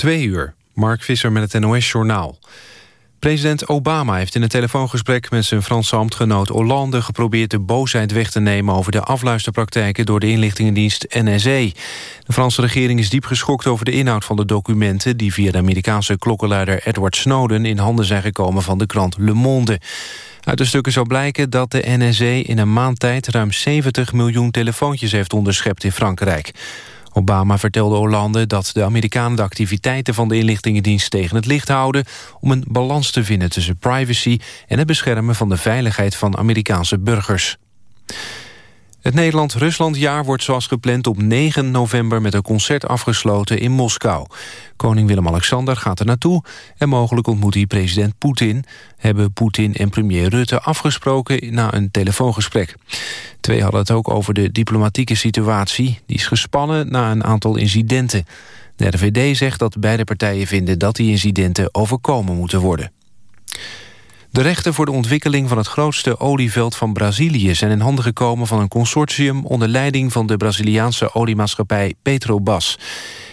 Twee uur. Mark Visser met het NOS-journaal. President Obama heeft in een telefoongesprek met zijn Franse ambtgenoot Hollande geprobeerd de boosheid weg te nemen over de afluisterpraktijken door de inlichtingendienst NSA. De Franse regering is diep geschokt over de inhoud van de documenten die via de Amerikaanse klokkenluider Edward Snowden in handen zijn gekomen van de krant Le Monde. Uit de stukken zou blijken dat de NSA in een maand tijd ruim 70 miljoen telefoontjes heeft onderschept in Frankrijk. Obama vertelde Hollande dat de Amerikanen de activiteiten van de inlichtingendienst tegen het licht houden om een balans te vinden tussen privacy en het beschermen van de veiligheid van Amerikaanse burgers. Het Nederland-Ruslandjaar wordt zoals gepland op 9 november met een concert afgesloten in Moskou. Koning Willem-Alexander gaat er naartoe en mogelijk ontmoet hij president Poetin. Hebben Poetin en premier Rutte afgesproken na een telefoongesprek. Twee hadden het ook over de diplomatieke situatie. Die is gespannen na een aantal incidenten. De RVD zegt dat beide partijen vinden dat die incidenten overkomen moeten worden. De rechten voor de ontwikkeling van het grootste olieveld van Brazilië... zijn in handen gekomen van een consortium... onder leiding van de Braziliaanse oliemaatschappij Petrobras.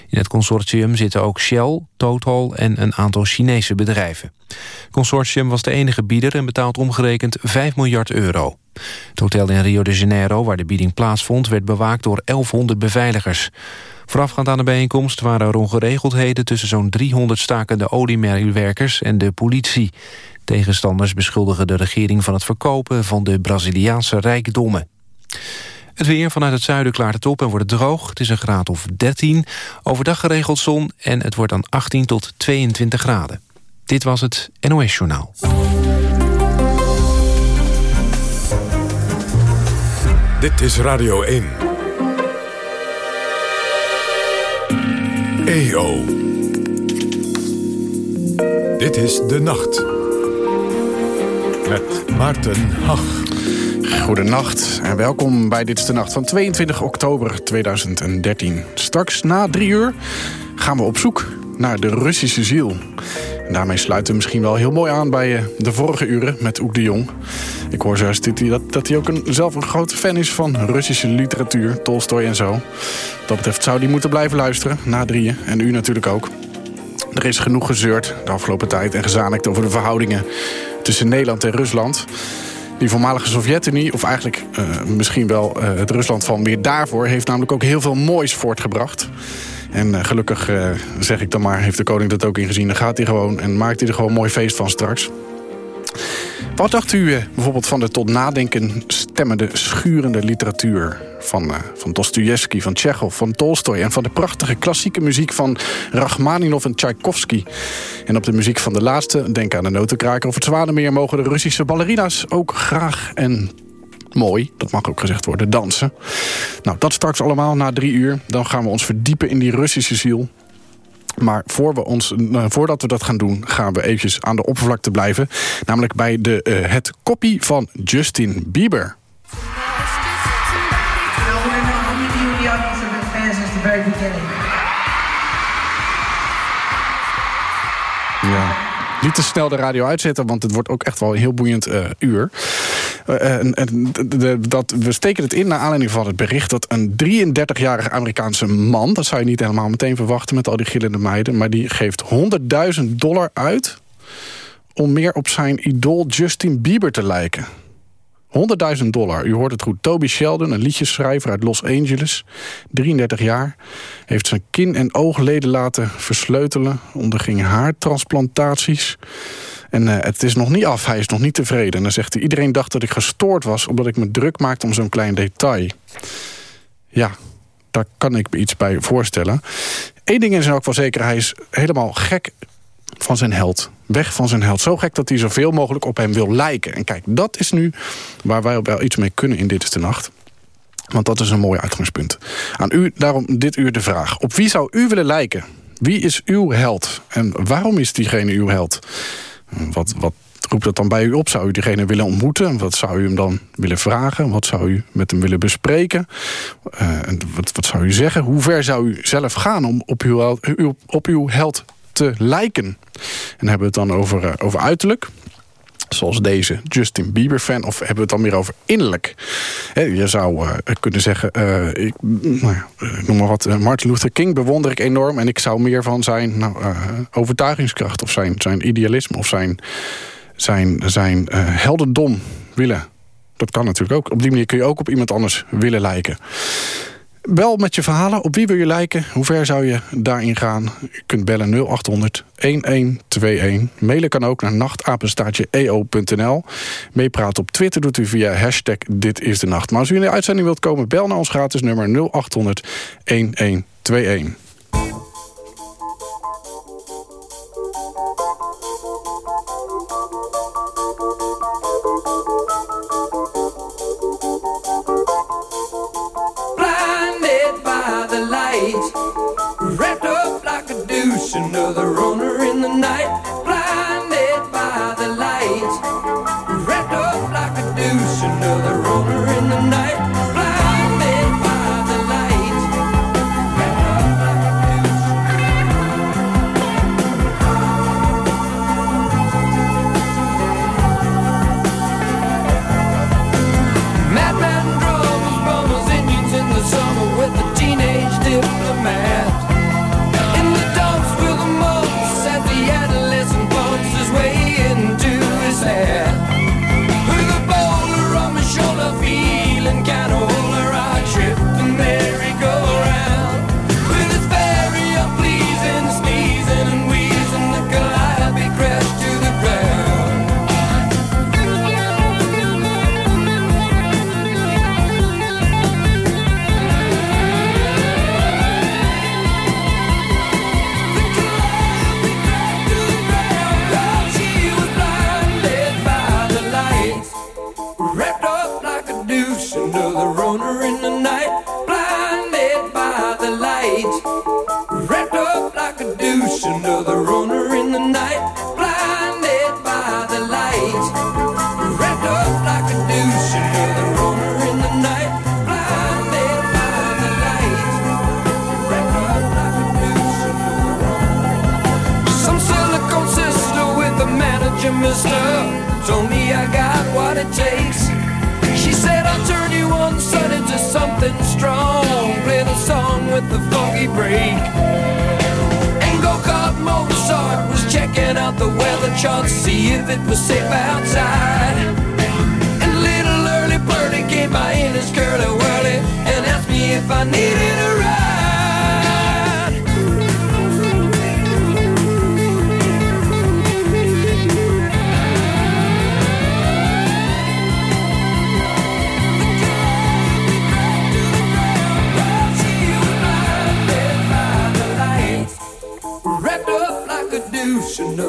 In het consortium zitten ook Shell, Total en een aantal Chinese bedrijven. Het consortium was de enige bieder en betaalt omgerekend 5 miljard euro. Het hotel in Rio de Janeiro, waar de bieding plaatsvond... werd bewaakt door 1100 beveiligers. Voorafgaand aan de bijeenkomst waren er ongeregeldheden... tussen zo'n 300 stakende oliemedewerkers en de politie. Tegenstanders beschuldigen de regering van het verkopen van de Braziliaanse rijkdommen. Het weer vanuit het zuiden klaart het op en wordt het droog. Het is een graad of 13. Overdag geregeld zon en het wordt dan 18 tot 22 graden. Dit was het NOS Journaal. Dit is Radio 1. EO. Dit is De Nacht met Maarten Hag. Goedenacht en welkom bij Dit is de Nacht van 22 oktober 2013. Straks na drie uur gaan we op zoek naar de Russische ziel. En daarmee sluiten we misschien wel heel mooi aan bij eh, de vorige uren met Oek de Jong. Ik hoor zoals dat, dat hij ook een, zelf een grote fan is van Russische literatuur, Tolstoy en zo. Wat dat betreft zou hij moeten blijven luisteren, na drieën. En u natuurlijk ook. Er is genoeg gezeurd de afgelopen tijd en gezamenlijk over de verhoudingen tussen Nederland en Rusland. Die voormalige Sovjet-Unie, of eigenlijk uh, misschien wel uh, het Rusland van meer daarvoor... heeft namelijk ook heel veel moois voortgebracht. En uh, gelukkig, zeg ik dan maar, heeft de koning dat ook ingezien. Dan gaat hij gewoon en maakt hij er gewoon een mooi feest van straks. Wat dacht u eh, bijvoorbeeld van de tot nadenken stemmende, schurende literatuur... van, uh, van Dostoevsky, van Tsjechov, van Tolstoy... en van de prachtige klassieke muziek van Rachmaninov en Tchaikovsky. En op de muziek van de laatste, denk aan de notenkraker of het Zwanemeer... mogen de Russische ballerina's ook graag en mooi, dat mag ook gezegd worden, dansen. Nou, dat straks allemaal na drie uur. Dan gaan we ons verdiepen in die Russische ziel. Maar voor we ons, uh, voordat we dat gaan doen, gaan we eventjes aan de oppervlakte blijven. Namelijk bij de, uh, het kopie van Justin Bieber. Ja niet te snel de radio uitzetten, want het wordt ook echt wel een heel boeiend uh, uur. Uh, en, en dat, we steken het in naar aanleiding van het bericht dat een 33-jarige Amerikaanse man, dat zou je niet helemaal meteen verwachten met al die gillende meiden, maar die geeft 100.000 dollar uit om meer op zijn idool Justin Bieber te lijken. 100.000 dollar. U hoort het goed. Toby Sheldon, een liedjeschrijver uit Los Angeles. 33 jaar. Heeft zijn kin- en oogleden laten versleutelen. Onderging haartransplantaties. En uh, het is nog niet af. Hij is nog niet tevreden. En dan zegt hij... Iedereen dacht dat ik gestoord was... omdat ik me druk maakte om zo'n klein detail. Ja, daar kan ik me iets bij voorstellen. Eén ding is ook wel zeker. Hij is helemaal gek van zijn held. Weg van zijn held. Zo gek dat hij zoveel mogelijk op hem wil lijken. En kijk, dat is nu waar wij wel iets mee kunnen in Dit is de Nacht. Want dat is een mooi uitgangspunt. Aan u daarom dit uur de vraag. Op wie zou u willen lijken? Wie is uw held? En waarom is diegene uw held? Wat, wat roept dat dan bij u op? Zou u diegene willen ontmoeten? Wat zou u hem dan willen vragen? Wat zou u met hem willen bespreken? Uh, wat, wat zou u zeggen? Hoe ver zou u zelf gaan om op uw, op uw held te lijken. En hebben we het dan over, uh, over uiterlijk. Zoals deze Justin Bieber fan. Of hebben we het dan meer over innerlijk? je zou uh, kunnen zeggen, uh, ik, nou ja, noem maar wat, Martin Luther King bewonder ik enorm. En ik zou meer van zijn nou, overtuigingskracht of zijn, zijn idealisme of zijn, zijn, zijn heldendom willen. Dat kan natuurlijk ook. Op die manier kun je ook op iemand anders willen lijken. Bel met je verhalen. Op wie wil je lijken? Hoe ver zou je daarin gaan? Je kunt bellen 0800 1121. Mailen kan ook naar nachtapenstaatje.eo.nl. Meepraten op Twitter doet u via hashtag Dit is de Nacht. Maar als u in de uitzending wilt komen, bel naar ons gratis nummer 0800 1121. Another owner in the night, the charts, see if it was safe outside. And little early birdie came by in his curly whirly and asked me if I needed a ride.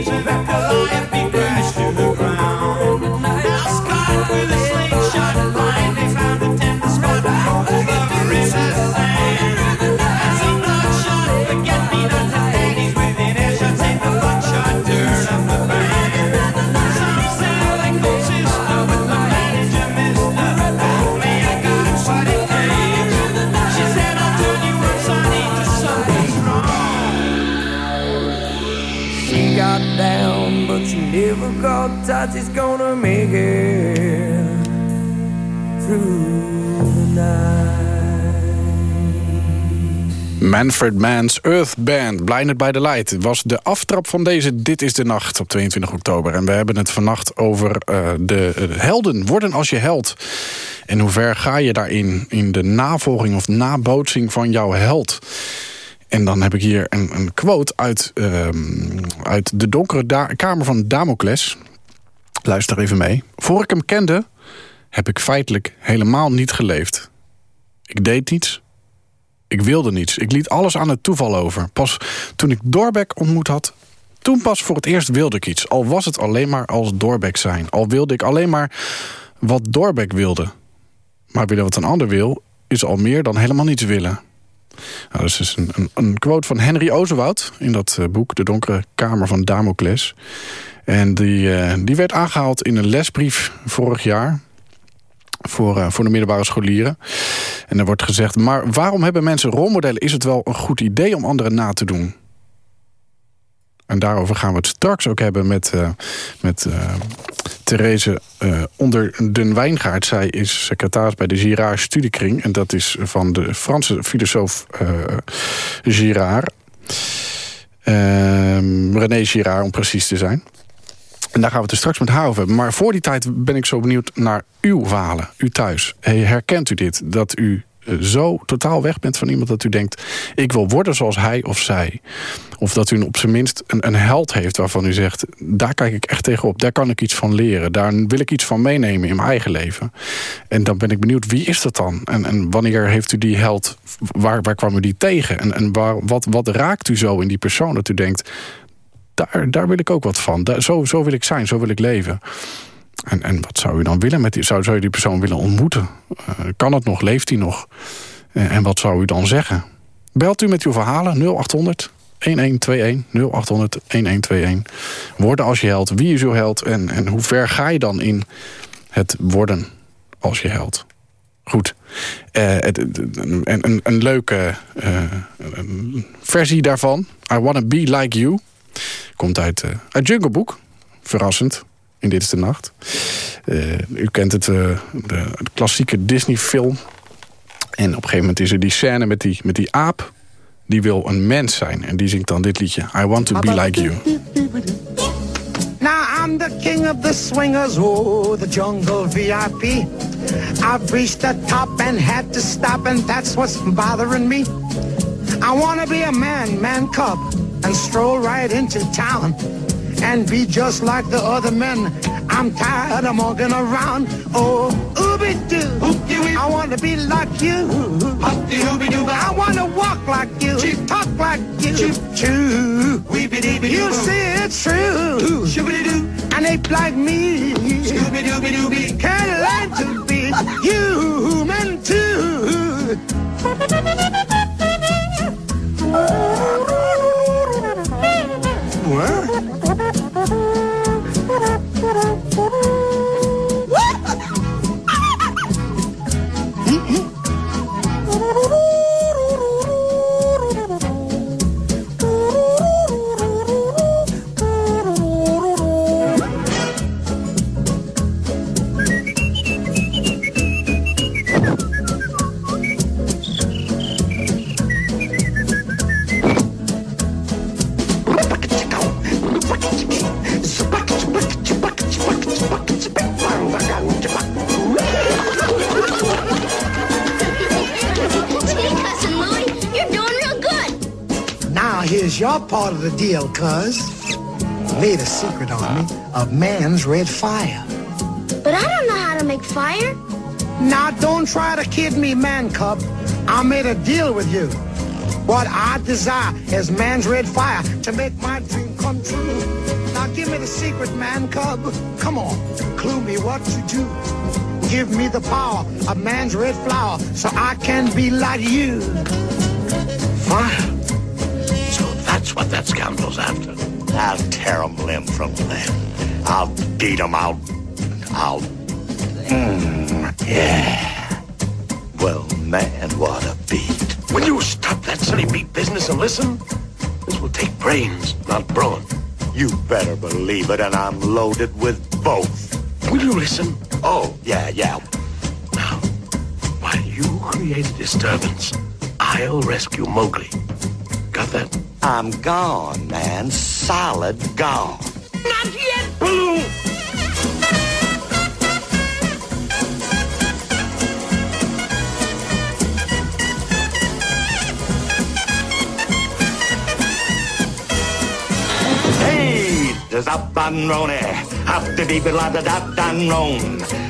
Baby, back alive. Manfred Mann's Earth Band, Blinded by the Light... was de aftrap van deze Dit is de Nacht op 22 oktober. En we hebben het vannacht over uh, de helden. Worden als je held. En hoe ver ga je daarin? In de navolging of nabootsing van jouw held. En dan heb ik hier een, een quote uit, uh, uit de donkere kamer van Damocles. Luister even mee. Voor ik hem kende, heb ik feitelijk helemaal niet geleefd. Ik deed niets, ik wilde niets. Ik liet alles aan het toeval over. Pas toen ik Dorbeck ontmoet had, Toen pas voor het eerst wilde ik iets. Al was het alleen maar als Doorbeck zijn. Al wilde ik alleen maar wat Doorbeck wilde. Maar willen wat een ander wil, is al meer dan helemaal niets willen. Nou, dat is dus een, een, een quote van Henry Ozewoud in dat uh, boek... De Donkere Kamer van Damocles. En die, uh, die werd aangehaald in een lesbrief vorig jaar... Voor, uh, voor de middelbare scholieren. En er wordt gezegd... maar waarom hebben mensen rolmodellen? Is het wel een goed idee om anderen na te doen? En daarover gaan we het straks ook hebben met, uh, met uh, Therese uh, onder den Wijngaard. Zij is secretaris bij de Girard Studiekring. En dat is van de Franse filosoof Girard. Ehm, René Girard, om precies te zijn. En daar gaan we het er straks met haar over hebben. Maar voor die tijd ben ik zo benieuwd naar uw verhalen. U thuis. Herkent u dit? Dat u zo totaal weg bent van iemand dat u denkt... ik wil worden zoals hij of zij. Of dat u op zijn minst een, een held heeft waarvan u zegt... daar kijk ik echt tegenop, daar kan ik iets van leren. Daar wil ik iets van meenemen in mijn eigen leven. En dan ben ik benieuwd, wie is dat dan? En, en wanneer heeft u die held, waar, waar kwam u die tegen? En, en waar, wat, wat raakt u zo in die persoon dat u denkt... daar, daar wil ik ook wat van, zo, zo wil ik zijn, zo wil ik leven... En, en wat zou u dan willen met die? Zou, zou je die persoon willen ontmoeten? Uh, kan het nog? Leeft hij nog? Uh, en wat zou u dan zeggen? Belt u met uw verhalen 0800 1121 0800 1121. Worden als je held. Wie is uw held? En, en hoe ver ga je dan in het worden als je held? Goed. Uh, een, een, een, leuke versie daarvan. I Wanna Be Like You. Komt uit, uit Jungle Book. Verrassend in Dit is de Nacht. Uh, u kent het, uh, de, klassieke Disney-film. En op een gegeven moment is er die scène met die, met die aap. Die wil een mens zijn. En die zingt dan dit liedje. I want to be like you. Now I'm the king of the swingers, oh, the jungle VIP. I've reached the top and had to stop, and that's what's bothering me. I wanna be a man, man cub, and stroll right into town and be just like the other men. I'm tired of walking around. Oh, ooby doo. I want to be like you. I want to walk like you. Talk like you. Choo. You see it's true. An ape like me Can't learn to be human too hein your part of the deal, cuz. Made a secret on me of man's red fire. But I don't know how to make fire. Now, don't try to kid me, man cub. I made a deal with you. What I desire is man's red fire to make my dream come true. Now, give me the secret, man cub. Come on, clue me what to do. Give me the power of man's red flower so I can be like you. Fire. That's what that scoundrel's after. I'll tear him limb from limb. I'll beat him. I'll... I'll... Mm, yeah. Well, man, what a beat. Will you stop that silly beat business and listen? This will take brains, not brawn. You better believe it, and I'm loaded with both. Will you listen? Oh, yeah, yeah. Now, while you create a disturbance, I'll rescue Mowgli nothing. I'm gone, man. Solid gone. Not yet, blue. Hey, there's up on Rony. Have to be beloved, up on Rome.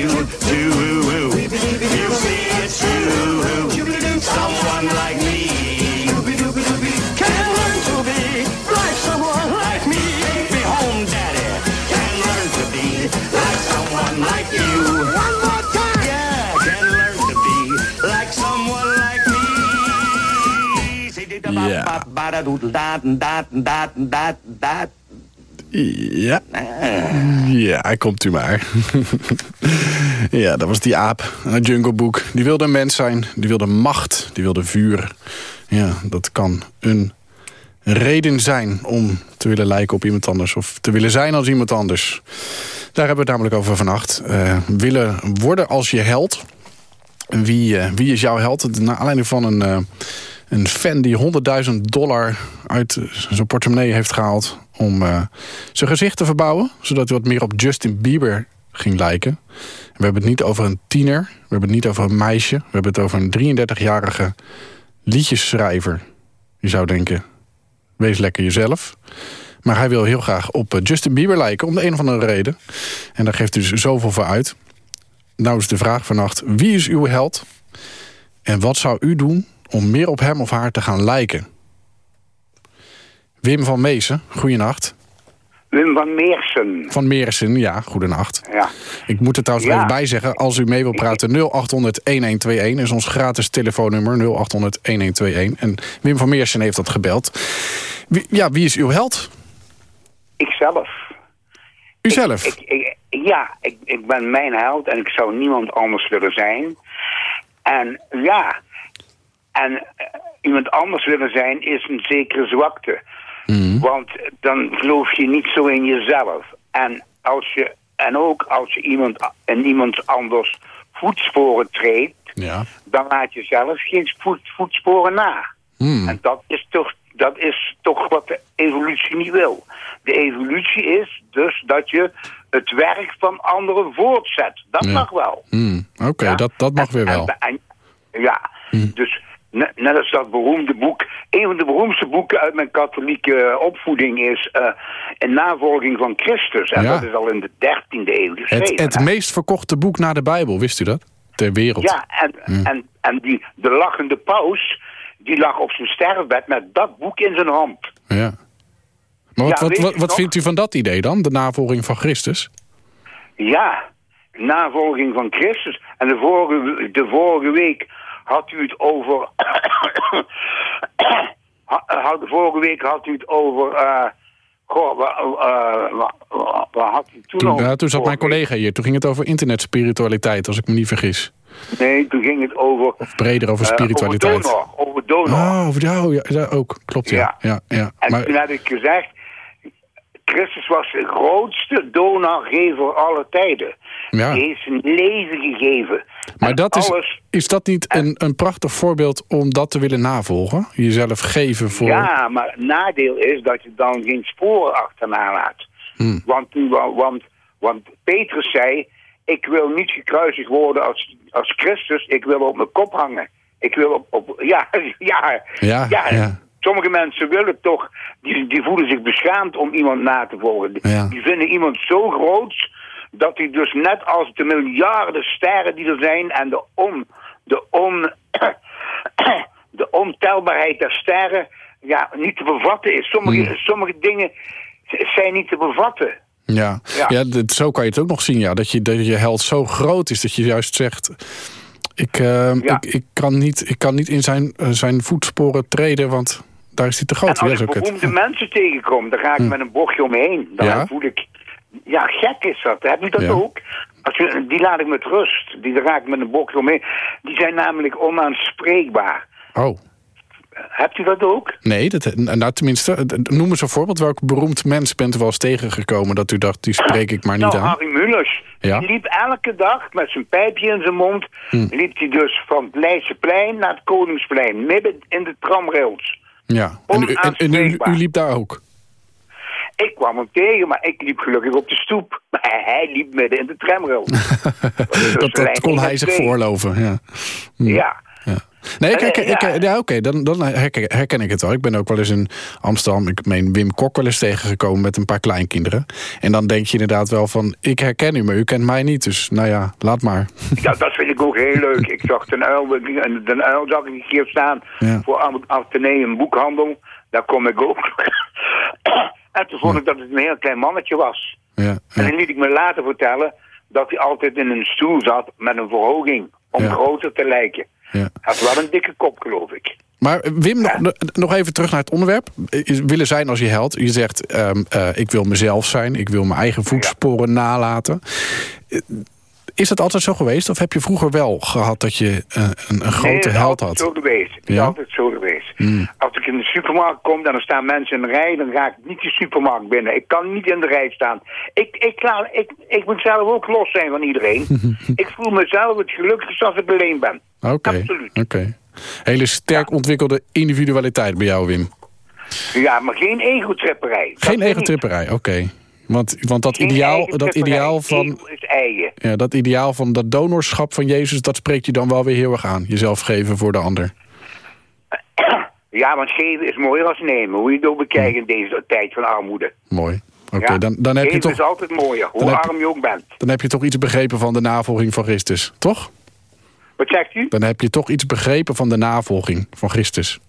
you, do. You see it's true. Someone like me. Can learn to be like someone like me. Be home, daddy. Can learn to be like someone like you. One more time. Yeah, can learn to be like someone like me. Say da ba Ja. Ja. Komt u maar. ja, dat was die aap uit Jungle Book. Die wilde een mens zijn, die wilde macht, die wilde vuur. Ja, dat kan een reden zijn om te willen lijken op iemand anders... of te willen zijn als iemand anders. Daar hebben we het namelijk over vannacht. Eh, willen worden als je held. Wie, eh, wie is jouw held? Naar aanleiding van een, eh, een fan die 100.000 dollar uit zijn portemonnee heeft gehaald... om eh, zijn gezicht te verbouwen, zodat hij wat meer op Justin Bieber ging lijken. We hebben het niet over een tiener, we hebben het niet over een meisje... we hebben het over een 33-jarige liedjesschrijver. Je zou denken, wees lekker jezelf... Maar hij wil heel graag op eh, Justin Bieber lijken, om de een of andere reden. En daar geeft dus zoveel voor uit. Nou is de vraag vannacht, wie is uw held? En wat zou u doen om meer op hem of haar te gaan lijken? Wim van Meesen, goeienacht. Wim van Meersen. Van Meersen, ja, goedenacht. Ja. Ik moet er trouwens Ja. even bij zeggen, als u mee wilt praten... 0800-1121 is ons gratis telefoonnummer, 0800-1121. En Wim van Meersen heeft dat gebeld. Wie, ja, wie is uw held? Ikzelf. Uzelf? Ik, ik, ja, ik, ik ben mijn held en ik zou niemand anders willen zijn. En ja, en eh, iemand anders willen zijn is een zekere zwakte. Want dan geloof je niet zo in jezelf. En, als je, en ook als je iemand in iemand anders voetsporen treedt, Ja. dan laat je zelf geen voet, voetsporen na. Hmm. En dat is, toch, dat is toch wat de evolutie niet wil. De evolutie is dus dat je het werk van anderen voortzet. Dat Ja. mag wel. Hmm, Oké, Ja? dat, dat mag En- weer wel. En- en- ja, dus ne- net als dat beroemde boek... Een van de beroemdste boeken uit mijn katholieke opvoeding is... eh In navolging van Christus. En Ja. dat is al in de 13e eeuw geschreven. Het, het meest verkochte boek na de Bijbel, wist u dat? Ter wereld. Ja, en, en, en die, de lachende paus... die lag op zijn sterfbed met dat boek in zijn hand. Ja. Maar wat, Ja, wat, wat, wat vindt u van dat idee dan? De navolging van Christus? Ja, navolging van Christus. En de vorige, de vorige week had u het over... Had- de vorige week had u het over... eh goh, waar, eh, had u toen Toen, over? ja, toen zat mijn collega hier. Toen ging het over internetspiritualiteit, als ik me niet vergis. Nee, toen ging het over... Breder over eh, spiritualiteit. over donor. Over donor. Oh, over jou, ja, ja, ook. Klopt, ja. Ja. ja. ja, En Maar, toen heb ik gezegd... Christus was de grootste donorgever aller tijden. Ja. Hij heeft zijn leven gegeven. maar En dat is, alles, is dat niet een, een prachtig voorbeeld om dat te willen navolgen? Jezelf geven voor... Ja, maar het nadeel is dat je dan geen sporen achterna laat. Hmm. Want, want, want Petrus zei... Ik wil niet gekruisigd worden als, als Christus. Ik wil op mijn kop hangen. Ik wil op... op ja, ja, Ja, ja. Sommige mensen willen toch... Die, die voelen zich beschaamd om iemand na te volgen. Ja. Die vinden iemand zo groot... dat hij dus net als de miljarden sterren die er zijn... en de on... De on de ontelbaarheid der sterren ja, niet te bevatten is. Sommige, Hmm. sommige dingen zijn niet te bevatten. Ja, ja. Ja. dat- zo kan je het ook nog zien. Ja. Dat, je, dat je held zo groot is dat je juist zegt... Ik, eh, Ja. ik, ik, kan, niet, ik kan niet in zijn, eh, zijn voetsporen treden, want daar is hij te En groot. Ja, als ik beroemde mensen tegenkom, dan ga ik met een bochtje omheen. Dan Ja? voel ik... Ja, gek is dat. Heb je dat ook? Als je, die laat ik met rust. Die raak ik met een bochtje omheen. Die zijn namelijk onaanspreekbaar. Oh, Hebt u dat ook? Nee, dat, nou tenminste, noem eens een voorbeeld. Welk beroemd mens bent u wel eens tegengekomen... dat u dacht, die spreek ik maar niet nou, aan? Harry Mullers. Ja. Die liep elke dag met zijn pijpje in zijn mond... Hm. liep hij dus van het Leidseplein naar het Koningsplein. Midden in de tramrails. Ja, en, u- en, en u, u liep daar ook? Ik kwam hem tegen, maar ik liep gelukkig op de stoep. Maar hij, liep midden in de tramrails. dat, dat kon hij zich voorloven, ja. Hm. Ja. Nee, ik Eh, ik, ja. ja, oké, dan, dan herken, herken ik het wel. Ik ben ook wel eens in Amsterdam, ik meen Wim Kok wel eens tegengekomen met een paar kleinkinderen. En dan denk je inderdaad wel van, ik herken u, maar u kent mij niet. Dus nou ja, laat maar. Ja, dat vind ik ook heel leuk. Ik zag Den Uil, en Den Uil zag ik een keer staan Ja. voor Am- Atheneum boekhandel. Daar kom ik ook. en toen vond ik dat het een heel klein mannetje was. Ja, En dan liet ik me later vertellen dat hij altijd in een stoel zat met een verhoging om groter te lijken. Ja. Had wel een dikke kop, geloof ik. Maar Wim, nog, nog even terug naar het onderwerp. Willen zijn als je held. Je zegt, ehm, eh, ik wil mezelf zijn. Ik wil mijn eigen voetsporen nalaten. Is dat altijd zo geweest? Of heb je vroeger wel gehad dat je eh, een, een grote nee, het is held altijd had? zo geweest. Het is Ja? altijd zo geweest. Hmm. Als ik in de supermarkt kom en er staan mensen in de rij, dan ga ik niet die supermarkt binnen. Ik kan niet in de rij staan. Ik, ik, laat, ik, ik moet zelf ook los zijn van iedereen. ik voel mezelf het gelukkigst als ik alleen ben. Oké, Absoluut. oké. Hele sterk ontwikkelde individualiteit bij jou, Wim. Ja, maar geen egotripperij. Dat Geen wil ik egotripperij, oké. Want, want dat, Geen ideaal, dat, ideaal van, ja, dat ideaal van dat donorschap van Jezus... dat spreekt je dan wel weer heel erg aan. Jezelf geven voor de ander. Ja, want geven is mooier als nemen. Hoe je het ook bekijkt in deze tijd van armoede. Mooi. Oké, Ja? dan, dan, heb je Geven toch, is altijd mooier, hoe heb- arm je ook bent. dan heb je toch iets begrepen van de navolging van Christus, toch? Wat zegt u? Dan heb je toch iets begrepen van de navolging van Christus.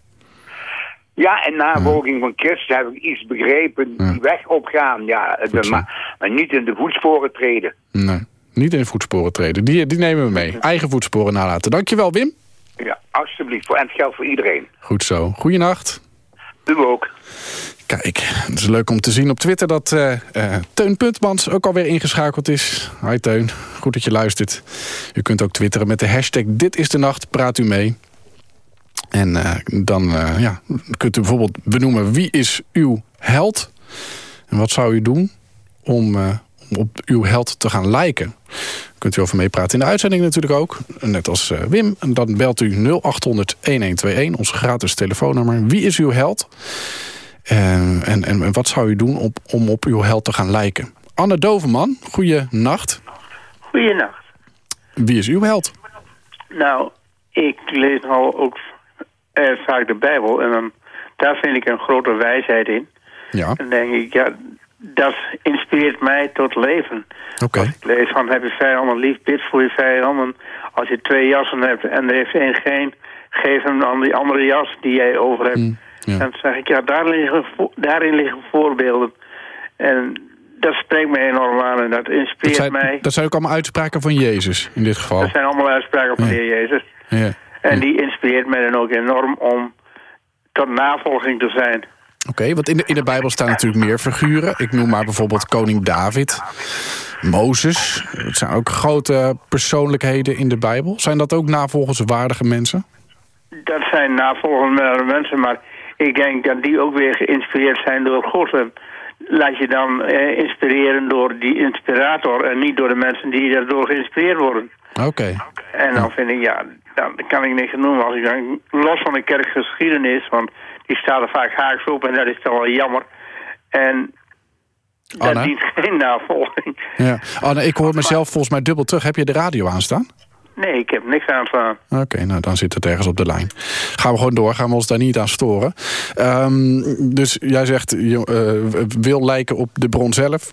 Ja, en navolging van Christus heb ik iets begrepen. Die weg opgaan, ja, de- maar, maar niet in de voetsporen treden. Nee, niet in de voetsporen treden. Die, die nemen we mee. Eigen voetsporen nalaten. Dankjewel, Wim. Ja, alsjeblieft. En het geldt voor iedereen. Goed zo. Goeienacht. U ook. Kijk, het is leuk om te zien op Twitter dat eh, eh, Teun Puntmans ook alweer ingeschakeld is. Hi Teun, goed dat je luistert. U kunt ook twitteren met de hashtag Dit is de Nacht, praat u mee. En eh, dan eh, ja, kunt u bijvoorbeeld benoemen wie is uw held? En wat zou u doen om, eh, om op uw held te gaan lijken? Kunt u over meepraten in de uitzending natuurlijk ook. Net als Wim. En dan belt u 0800 1121, ons gratis telefoonnummer. Wie is uw held? En, en, en wat zou u doen op, om op uw held te gaan lijken? Anne Doverman, goeie nacht. Goeienacht. Wie is uw held? Nou, ik lees al ook eh, vaak de Bijbel en dan, daar vind ik een grote wijsheid in. Ja, En dan denk ik, ja, dat inspireert mij tot leven. oké. Ik lees van, heb je vijanden lief, bid voor je vijanden. Als je twee jassen hebt en er heeft één geen, geef hem dan die andere jas die jij over hebt. Mm, ja. Dan zeg ik, ja, daarin liggen, daarin liggen voorbeelden. En dat spreekt mij enorm aan en dat Dat inspireert zijn, mij. dat zijn ook allemaal uitspraken van Jezus in dit geval. Dat zijn allemaal uitspraken van de. Heer Jezus. Ja. En die inspireert mij dan ook enorm om tot navolging te zijn. Oké, want in de, in de Bijbel staan natuurlijk meer figuren. Ik noem maar bijvoorbeeld koning David, Mozes. Het zijn ook grote persoonlijkheden in de Bijbel. Zijn dat ook navolgenswaardige mensen? Dat zijn navolgende mensen, maar ik denk dat die ook weer geïnspireerd zijn door God. En laat je dan eh, inspireren door die inspirator en niet door de mensen die daardoor geïnspireerd worden. Oké. En dan vind ik, ja, dan kan ik niks noemen. Als ik dan, los van de kerkgeschiedenis, want die staat er vaak haaks op en dat is toch wel jammer. En dat Anna? dient geen navolging. Ja. Anne, ik hoor mezelf volgens mij dubbel terug. Heb je de radio aanstaan? Nee, ik heb niks aan staan. Oké, nou dan zit het ergens op de lijn. Gaan we gewoon door, gaan we ons daar niet aan storen. Ehm, dus jij zegt, je eh, wil lijken op de bron zelf.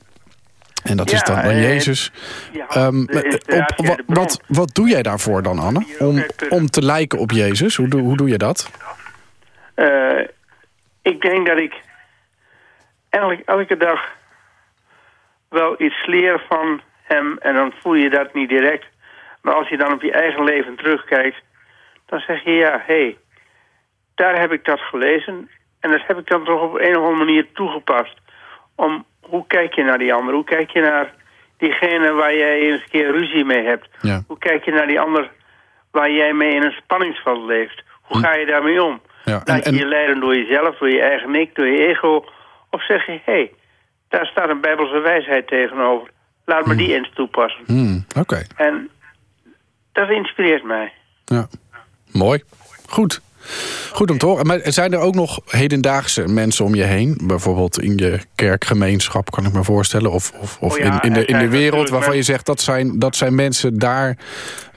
En dat is dan, dan eh, Jezus. ja, Ehm, de eh, op, wat, wat, doe jij daarvoor dan, Anne? Om, om te lijken op Jezus? Hoe, doe- hoe doe je dat? Eh, ik denk dat ik eigenlijk elke dag wel iets leer van hem en dan voel je dat niet direct. Maar als je dan op je eigen leven terugkijkt, dan zeg je ja, hé, hey, daar heb ik dat gelezen en dat heb ik dan toch op een of andere manier toegepast. Om, hoe kijk je naar die ander? Hoe kijk je naar diegene waar jij eens een keer ruzie mee hebt? Ja. Hoe kijk je naar die ander waar jij mee in een spanningsveld leeft? Hoe ga je daarmee om? Ja, Laat je je leiden door jezelf, door je eigen ik, door je ego. Of zeg je, hé, hey, daar staat een bijbelse wijsheid tegenover. Laat me die eens toepassen. Hmm, Oké, En dat inspireert mij. ja. mooi. Goed. Goed om te horen. Maar zijn er ook nog hedendaagse mensen om je heen? Bijvoorbeeld in je kerkgemeenschap, kan ik me voorstellen. Of, of, of Oh ja, in, in, de, in de wereld waarvan je zegt... Dat zijn, dat zijn mensen, daar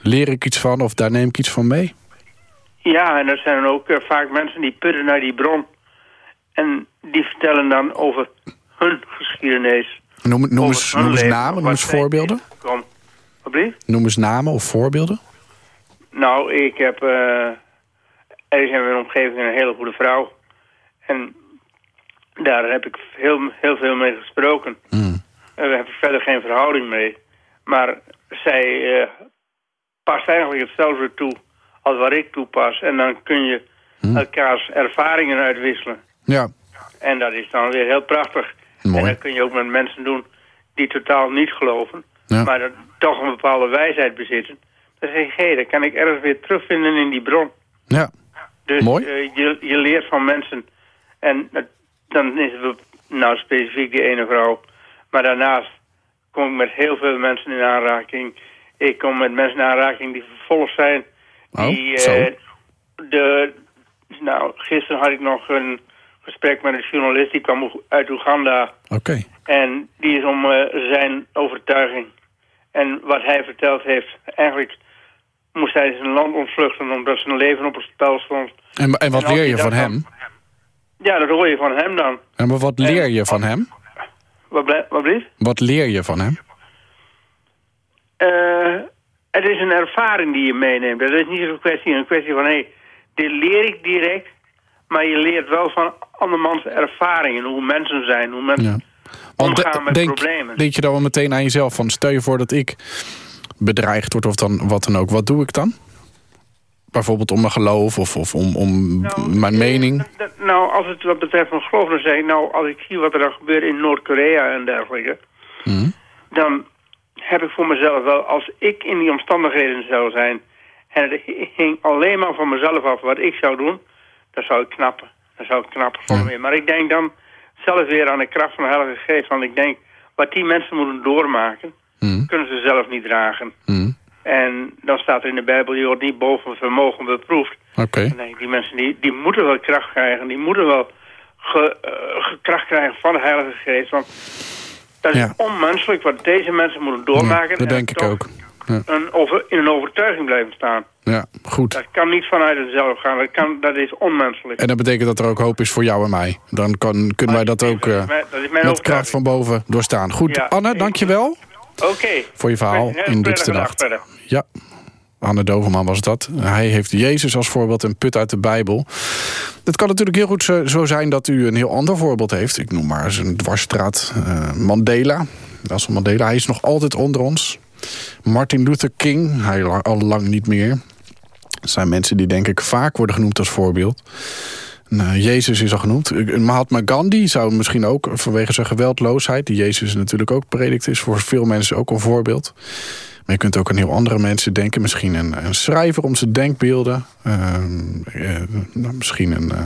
leer ik iets van of daar neem ik iets van mee? Ja, en er zijn ook eh, vaak mensen die putten naar die bron. En die vertellen dan over hun geschiedenis. Noem, noem eens, noem eens namen, noem eens voorbeelden. blieft? Noem eens namen of voorbeelden. Nou, ik heb... eh, er is in mijn omgeving een hele goede vrouw. En daar heb ik heel, heel veel mee gesproken. Hmm. En we hebben verder geen verhouding mee. Maar zij eh, past eigenlijk hetzelfde toe als wat ik toepas. En dan kun je elkaars ervaringen uitwisselen. Ja, En dat is dan weer heel prachtig. Mooi. En dat kun je ook met mensen doen die totaal niet geloven. Ja. Maar dat toch een bepaalde wijsheid bezitten. Dan zeg je, hé, dat kan ik ergens weer terugvinden in die bron. ja. Dus Mooi. eh, je, je leert van mensen. En dan is het nou specifiek die ene vrouw. Maar daarnaast kom ik met heel veel mensen in aanraking. Ik kom met mensen in aanraking die vervolgd zijn. Oh, die, eh, de, nou, gisteren had ik nog een gesprek met een journalist. Die kwam uit Oeganda. Oké. En die is om eh, zijn overtuiging. En wat hij verteld heeft, eigenlijk moest hij zijn land ontvluchten omdat zijn leven op het spel stond. En, en wat En leer je van dan- hem? Ja, dat hoor je van hem dan. En maar wat leer je van hem? Wat, blij- wat blieft? Wat leer je van hem? Eh, het is een ervaring die je meeneemt. Dat is niet een kwestie, een kwestie van, hé, hey, dit leer ik direct. Maar je leert wel van andermans ervaringen, hoe mensen zijn, hoe mensen Ja. Want omgaan met denk, problemen. denk je dan wel meteen aan jezelf van... stel je voor dat ik bedreigd word of dan wat dan ook. Wat doe ik dan? Bijvoorbeeld om mijn geloof of, of om, om mijn mening? Dat- Nou, als het wat betreft mijn geloof, dan zeg ik, nou, als ik zie wat er dan gebeurt in Noord-Korea en dergelijke, Mhm. dan heb ik voor mezelf wel, als ik in die omstandigheden zou zijn, en het hing alleen maar van mezelf af wat ik zou doen, dan zou ik knappen. Dan zou ik knappen van me. Maar ik denk dan zelf weer aan de kracht van de Heilige Geest, want ik denk, wat die mensen moeten doormaken, Mhm. kunnen ze zelf niet dragen. Mhm. En dan staat er in de Bijbel, je wordt niet boven vermogen beproefd. Oké. Dan denk ik, die mensen die, die moeten wel kracht krijgen. Die moeten wel ge, eh, kracht krijgen van de Heilige Geest. Want dat is Ja. onmenselijk wat deze mensen moeten doormaken. Ja, dat en denk ik ook. Ja. Een over, in een overtuiging blijven staan. Ja, goed. Dat kan niet vanuit hetzelfde gaan. Dat, kan, dat is onmenselijk. En dat betekent dat er ook hoop is voor jou en mij. Dan kan, kunnen wij dat ook eh, mijn met kracht van boven doorstaan. Goed. Anne, dankjewel Oké. voor je verhaal in dag Nacht. Ja, Anne Doverman was dat. Hij heeft Jezus als voorbeeld en put uit de Bijbel. Het kan natuurlijk heel goed zo, zijn dat u een heel ander voorbeeld heeft. Ik noem maar eens een dwarsstraat eh, Mandela. Nelson Mandela, hij is nog altijd onder ons. Martin Luther King, hij al lang niet meer. Dat zijn mensen die denk ik vaak worden genoemd als voorbeeld. Nou, Jezus is al genoemd. Mahatma Gandhi zou misschien ook vanwege zijn geweldloosheid... die Jezus natuurlijk ook predikt is... voor veel mensen ook een voorbeeld. Maar je kunt ook aan heel andere mensen denken. Misschien een, een schrijver om zijn denkbeelden. Ehm, eh, nou, misschien een eh,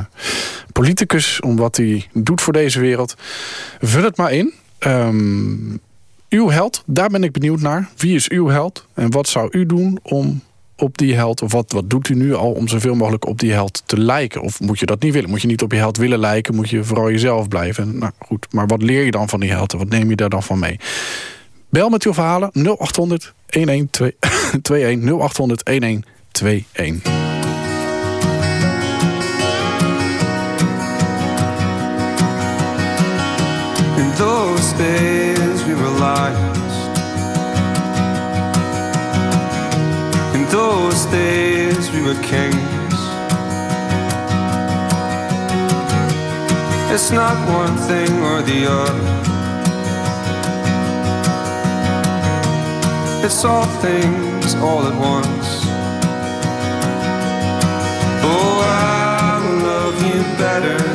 politicus om wat hij doet voor deze wereld. Vul het maar in. Ehm, uw held, daar ben ik benieuwd naar. Wie is uw held? En wat zou u doen om op die held... of wat, wat doet u nu al om zoveel mogelijk op die held te lijken? Of moet je dat niet willen? Moet je niet op je held willen lijken? Moet je vooral jezelf blijven? Nou goed, maar wat leer je dan van die held? En wat neem je daar dan van mee? Bel met uw verhalen 0800 1121 0800 1121. In those days we were. Those days we were kings. It's not one thing or the other. It's all things all at once. Oh, I love you better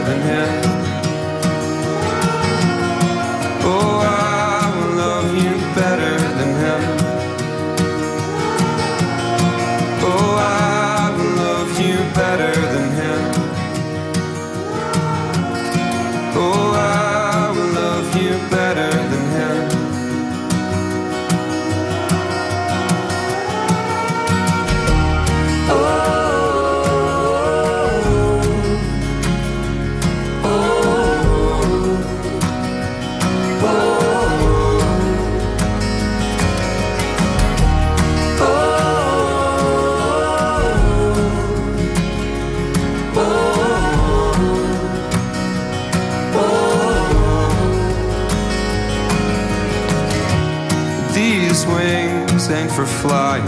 for flying.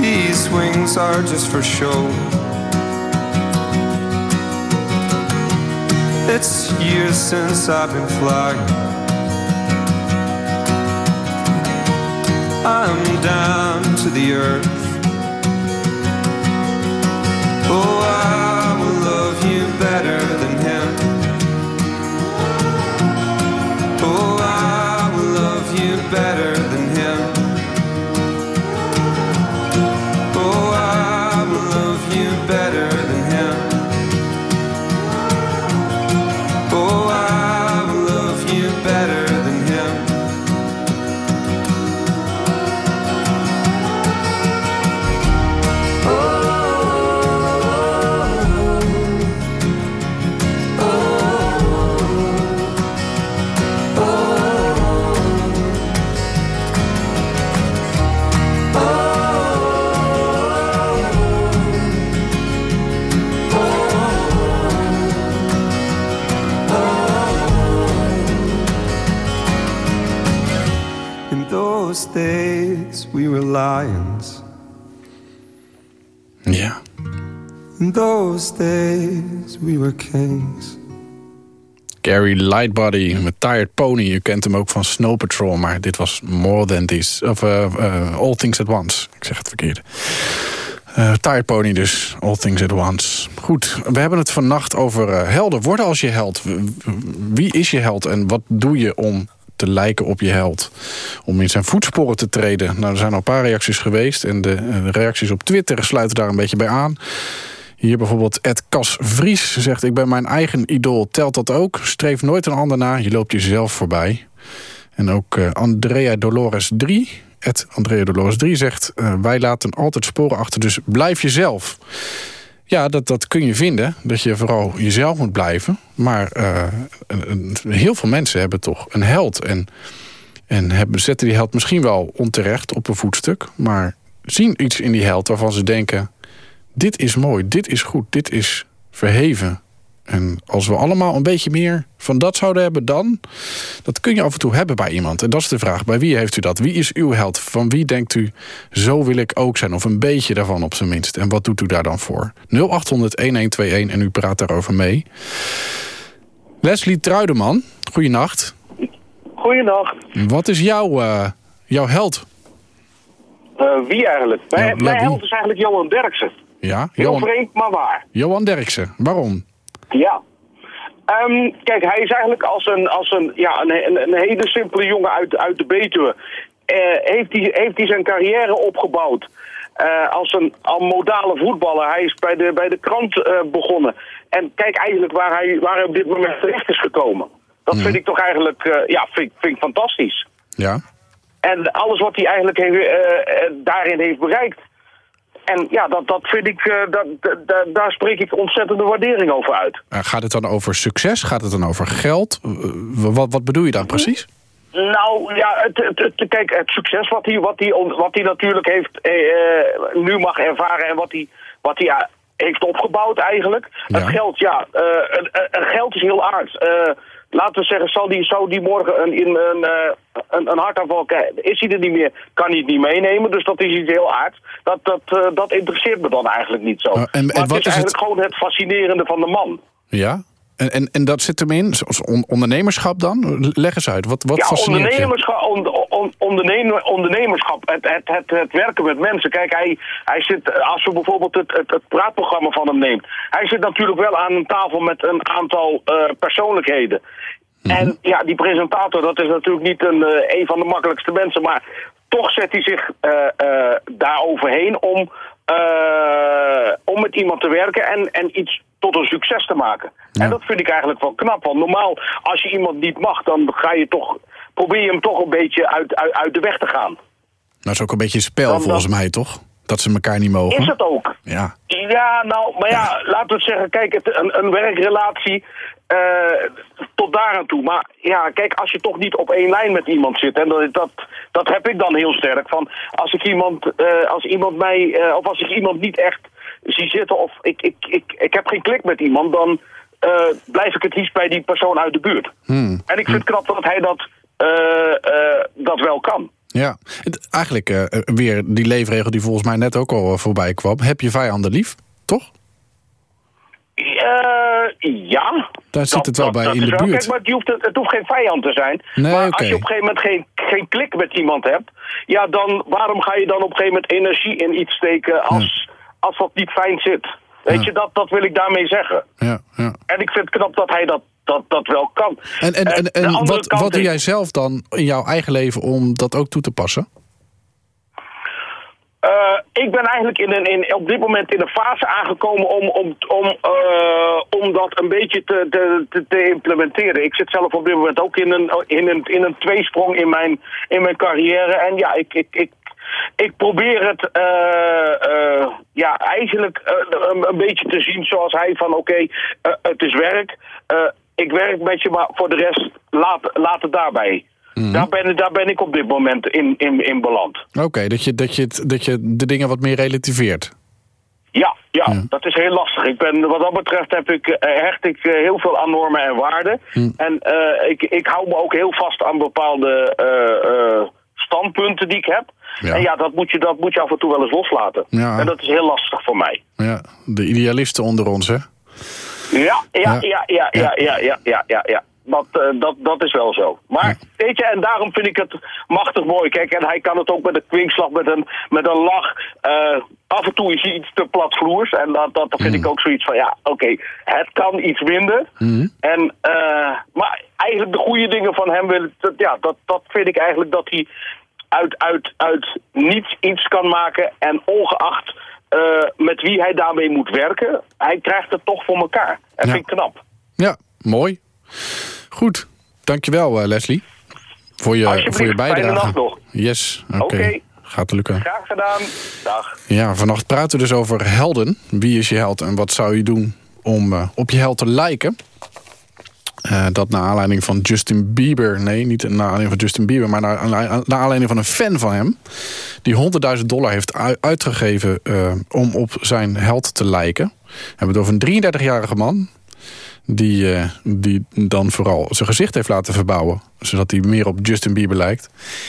These wings are just for show. It's years since I've been flying. I'm down to the earth. Oh, I will love you better than better lions. Ja. In those days we were kings. Gary Lightbody met Tired Pony. Je kent hem ook van Snow Patrol, maar dit was More Than This. Of uh, uh, All Things At Once. Ik zeg het verkeerd. Uh, Tired Pony dus, All Things At Once. Goed, we hebben het vannacht over helden. Worden als je held. Wie is je held en wat doe je om te lijken op je held? Om in zijn voetsporen te treden. Nou, er zijn al een paar reacties geweest. En de, de reacties op Twitter sluiten daar een beetje bij aan. Hier bijvoorbeeld Ed Cas Vries zegt... ik ben mijn eigen idool, telt dat ook? Streef nooit een ander na, je loopt jezelf voorbij. En ook uh, Andrea Dolores 3... Ed Andrea Dolores 3 zegt... Uh, wij laten altijd sporen achter, dus blijf jezelf. Ja, dat, dat kun je vinden, dat je vooral jezelf moet blijven. Maar een, heel veel mensen hebben toch een held... en, en hebben, zetten die held misschien wel onterecht op een voetstuk... maar zien iets in die held waarvan ze denken dit is mooi, dit is goed, dit is verheven. En als we allemaal een beetje meer van dat zouden hebben dan... dat kun je af en toe hebben bij iemand. En dat is de vraag, bij wie heeft u dat? Wie is uw held? Van wie denkt u, zo wil ik ook zijn? Of een beetje daarvan op zijn minst. En wat doet u daar dan voor? 0800-1121 en u praat daarover mee. Leslie Truideman, goeienacht. Goeienacht. Wat is jouw, uh, jouw held? Uh, wie eigenlijk? Ja, mijn, mijn held is eigenlijk Johan Derksen. Ja, Heel Johan, vreemd, maar waar. Johan Derksen, waarom? Ja. Um, kijk, hij is eigenlijk als een, als een, ja, een, een, een hele simpele jongen uit, uit de Betuwe. Uh, heeft, hij, heeft hij zijn carrière opgebouwd uh, als een al modale voetballer. Hij is bij de, bij de krant uh, begonnen. En kijk eigenlijk waar hij, waar hij op dit moment terecht is gekomen. Dat mm. vind ik toch eigenlijk, ja, vind, vind ik fantastisch. Ja. En alles wat hij eigenlijk heeft, daarin heeft bereikt. En ja, dat, dat vind ik, uh, dat, dat, daar spreek ik ontzettende waardering over uit. Uh, gaat het dan over succes? Gaat het dan over geld? Uh, wat, wat bedoel je dan precies? Nou ja, het, het, het, kijk, het succes wat hij, wat hij, wat hij natuurlijk heeft, nu mag ervaren en wat hij, wat hij heeft opgebouwd eigenlijk. Ja. Het geld, ja, geld is heel aardig laten we zeggen, zal die, zou die morgen een, in een, uh, een, een hartaanval krijgen, is hij er niet meer, kan hij het niet meenemen. Dus dat is iets heel aards. Dat, dat, uh, dat interesseert me dan eigenlijk niet zo. Uh, en, maar en het is, is eigenlijk het... gewoon het fascinerende van de man. Ja, en, en, en dat zit hem in, ondernemerschap dan? Leg eens uit, wat, wat ja, fascineert ondernemerschap, on, on, ondernemer, ondernemerschap, het, het, het, het, werken met mensen. Kijk, hij, hij zit, als we bijvoorbeeld het, het, het praatprogramma van hem neemt... hij zit natuurlijk wel aan een tafel met een aantal uh, persoonlijkheden. Mm -hmm. En ja, die presentator, dat is natuurlijk niet een, uh, een van de makkelijkste mensen... maar toch zet hij zich uh, daar overheen om, om met iemand te werken en, en iets tot een succes te maken. Ja. En dat vind ik eigenlijk wel knap. Want normaal, als je iemand niet mag, dan ga je toch, probeer je hem toch een beetje uit, uit, uit de weg te gaan. Dat is ook een beetje een spel dan, volgens mij, toch? Dat ze elkaar niet mogen. Is het ook. Ja. Ja, nou, maar ja, ja. laten we het zeggen, kijk, het, een, een werkrelatie... Uh, tot daar aan toe. Maar ja, kijk, als je toch niet op één lijn met iemand zit... en dat, dat, dat heb ik dan heel sterk. Van als ik iemand, uh, als iemand mij, uh, of als ik iemand niet echt zie zitten... of ik, ik, ik, ik heb geen klik met iemand... dan blijf ik het liefst bij die persoon uit de buurt. Hmm. En ik vind het knap dat hij dat eh, eh, dat wel kan. Ja, eigenlijk eh, weer die leefregel die volgens mij net ook al eh, voorbij kwam. Heb je vijanden lief, toch? Eh, ja. Daar zit het wel bij dat in de buurt. Kijk, maar het hoeft, het hoeft geen vijand te zijn. Nee, maar als je op een gegeven moment geen, geen klik met iemand hebt... ja, dan waarom ga je dan op een gegeven moment energie in iets steken... als, als dat niet fijn zit? Weet Ja. je, dat, dat wil ik daarmee zeggen. Ja, ja. En ik vind het knap dat hij dat, dat, dat wel kan. En, en, en, en wat, kant wat doe jij zelf dan in jouw eigen leven om dat ook toe te passen? Eh, ik ben eigenlijk in een, in, op dit moment in een fase aangekomen om, om, om, eh, om dat een beetje te, te, te, te implementeren. Ik zit zelf op dit moment ook in een, in een, in een tweesprong in mijn, in mijn carrière. En ja, ik, ik, ik, ik probeer het eh, ja, eigenlijk een, een beetje te zien zoals hij van oké, het is werk. Ik werk met je, maar voor de rest laat, laat het daarbij. Daar, ben, daar ben ik op dit moment in, in, in beland. Oké, dat, je, dat, je, het- dat je de dingen wat meer relativeert. Ja, ja, dat is heel lastig. Ik ben, wat dat betreft heb ik, eh, hecht ik eh, heel veel aan normen en waarden. En eh, ik, ik hou me ook heel vast aan bepaalde standpunten die ik heb. Ja. En ja, dat moet, je, dat moet je af en toe wel eens loslaten. Ja. En dat is heel lastig voor mij. Ja, de idealisten onder ons, hè? Ja, ja, Ja. ja, ja, ja, ja, ja, ja, ja. Dat, eh, dat, dat is wel zo. Maar weet je, en daarom vind ik het machtig mooi. Kijk, en hij kan het ook met een kwinkslag, met een, met een lach. Eh, af en toe is hij iets te platvloers. En dat, dat, dat vind ik ook zoiets van, ja, oké, het kan iets minder. En, eh, maar eigenlijk de goede dingen van hem, wil, dat, ja, dat, dat vind ik eigenlijk dat hij uit, uit, uit niets iets kan maken. En ongeacht eh, met wie hij daarmee moet werken, hij krijgt het toch voor elkaar. En Ja. vind ik knap. Ja, mooi. Goed, dankjewel eh, Leslie. Voor je, voor je bijdrage. nacht nog. Yes, oké. Oké. Gaat lukken. Graag gedaan. Dag. Ja, vannacht praten we dus over helden. Wie is je held en wat zou je doen om eh, op je held te lijken? Eh, dat naar aanleiding van Justin Bieber. Nee, niet naar aanleiding van Justin Bieber, maar naar, aanleiding van een fan van hem. Die 100.000 dollar heeft ui- uitgegeven eh, om op zijn held te lijken. We hebben het over een 33-jarige man. Die, eh, die dan vooral zijn gezicht heeft laten verbouwen. Zodat hij meer op Justin Bieber lijkt.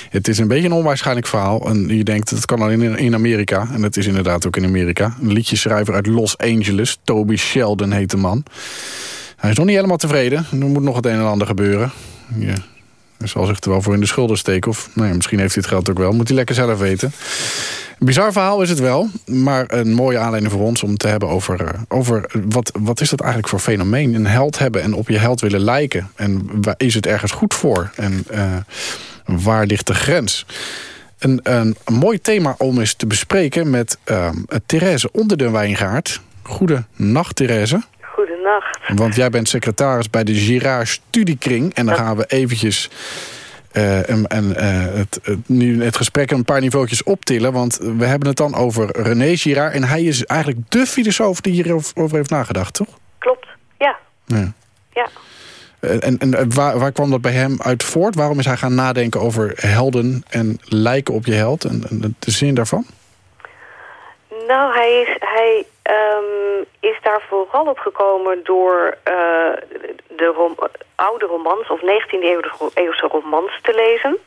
Het is een beetje een onwaarschijnlijk verhaal. En je denkt, het kan alleen in, in Amerika. En dat is inderdaad ook in Amerika. Een liedjeschrijver uit Los Angeles. Toby Sheldon heet de man. Hij is nog niet helemaal tevreden. Er moet nog het een en ander gebeuren. Ja. Hij zal zich er wel voor in de schulden steken. Of nou ja, misschien heeft hij het geld ook wel. Moet hij lekker zelf weten. Bizar verhaal is het wel. Maar een mooie aanleiding voor ons om te hebben over... eh, over wat, wat is dat eigenlijk voor fenomeen? Een held hebben en op je held willen lijken. En waar is het ergens goed voor? En eh, waar ligt de grens? Een, een, mooi thema om eens te bespreken met eh, Therese onder de Wijngaard. Goede nacht, Therese. Goedenacht. Want jij bent secretaris bij de Girard Studiekring. En dan gaan we eventjes eh, en, en, eh, het, het, nu het gesprek een paar niveautjes optillen. Want we hebben het dan over René Girard. En hij is eigenlijk de filosoof die hierover heeft nagedacht, toch? Klopt, ja. Ja. Ja. En, en waar, waar kwam dat bij hem uit voort? Waarom is hij gaan nadenken over helden en lijken op je held? En, en de zin daarvan? Nou, hij is, hij, ehm, is daar vooral op gekomen door eh, de oude romans of 19e eeuwse romans te lezen.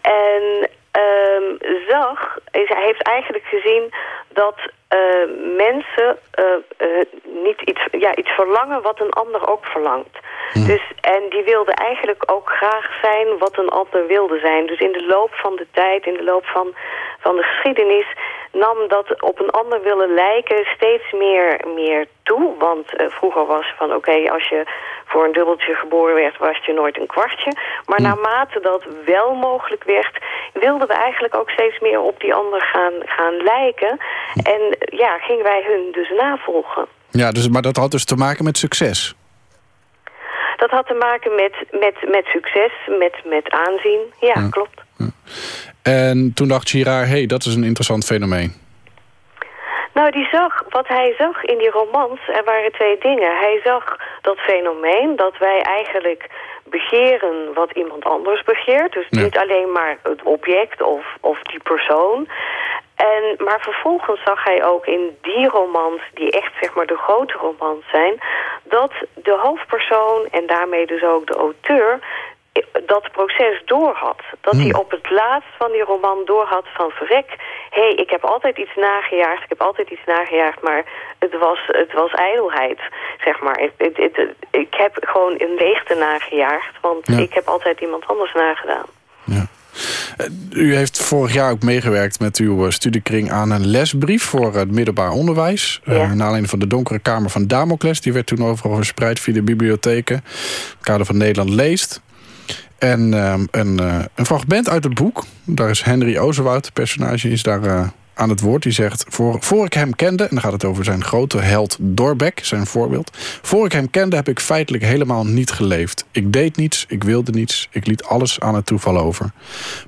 En ehm, zag, is, hij heeft eigenlijk gezien dat eh, mensen eh, eh, niet iets, ja, iets verlangen wat een ander ook verlangt. Dus, en die wilde eigenlijk ook graag zijn wat een ander wilde zijn. Dus in de loop van de tijd, in de loop van, van de geschiedenis... nam dat op een ander willen lijken steeds meer, meer toe. Want vroeger was van oké, als je voor een dubbeltje geboren werd... was je nooit een kwartje. Maar naarmate dat wel mogelijk werd... wilden we eigenlijk ook steeds meer op die ander gaan, gaan lijken. En ja, gingen wij hun dus navolgen. Ja, dus, maar dat had dus te maken met succes. Dat had te maken met, met, met succes, met, met aanzien. Ja, klopt. En toen dacht Girard, hé, hey, dat is een interessant fenomeen. Nou, die zag, wat hij zag in die romans, er waren twee dingen. Hij zag dat fenomeen dat wij eigenlijk begeren wat iemand anders begeert. Dus Ja. niet alleen maar het object of, of die persoon. En, maar vervolgens zag hij ook in die romans, die echt zeg maar de grote romans zijn... dat de hoofdpersoon en daarmee dus ook de auteur dat proces doorhad. Dat hij op het laatst van die roman doorhad van verrek... hé, hey, ik heb altijd iets nagejaagd, ik heb altijd iets nagejaagd... maar het was, het was ijdelheid, zeg maar. Ik heb gewoon een leegte nagejaagd... want Ja. ik heb altijd iemand anders nagedaan. U heeft vorig jaar ook meegewerkt met uw eh, studiekring aan een lesbrief voor het middelbaar onderwijs. Eh, naar aanleiding van de donkere kamer van Damocles. Die werd toen overal verspreid via de bibliotheken. Het kader van Nederland leest. En ehm, een, eh, een fragment uit het boek. Daar is Henry Ozewoud, de personage, is daar eh, aan het woord. Die zegt, voor, voor ik hem kende... en dan gaat het over zijn grote held Dorbeck, zijn voorbeeld. Voor ik hem kende heb ik feitelijk helemaal niet geleefd. Ik deed niets, ik wilde niets. Ik liet alles aan het toeval over.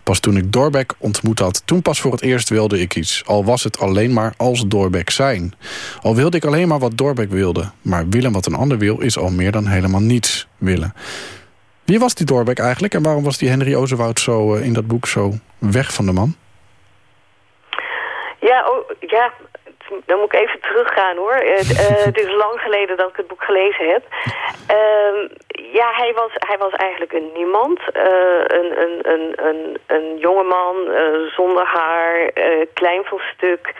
Pas toen ik Dorbeck ontmoet had... toen pas voor het eerst wilde ik iets. Al was het alleen maar als Dorbeck zijn. Al wilde ik alleen maar wat Dorbeck wilde. Maar willen wat een ander wil is al meer dan helemaal niets willen. Wie was die Dorbeck eigenlijk? En waarom was die Henry Ozewoud zo eh, in dat boek zo weg van de man? Ja, oh, ja, dan moet ik even teruggaan hoor. Het, eh, het is lang geleden dat ik het boek gelezen heb. Ehm, ja, hij was, hij was eigenlijk een niemand. Eh, een, een, een, een, een jongeman eh, zonder haar, eh, klein van stuk.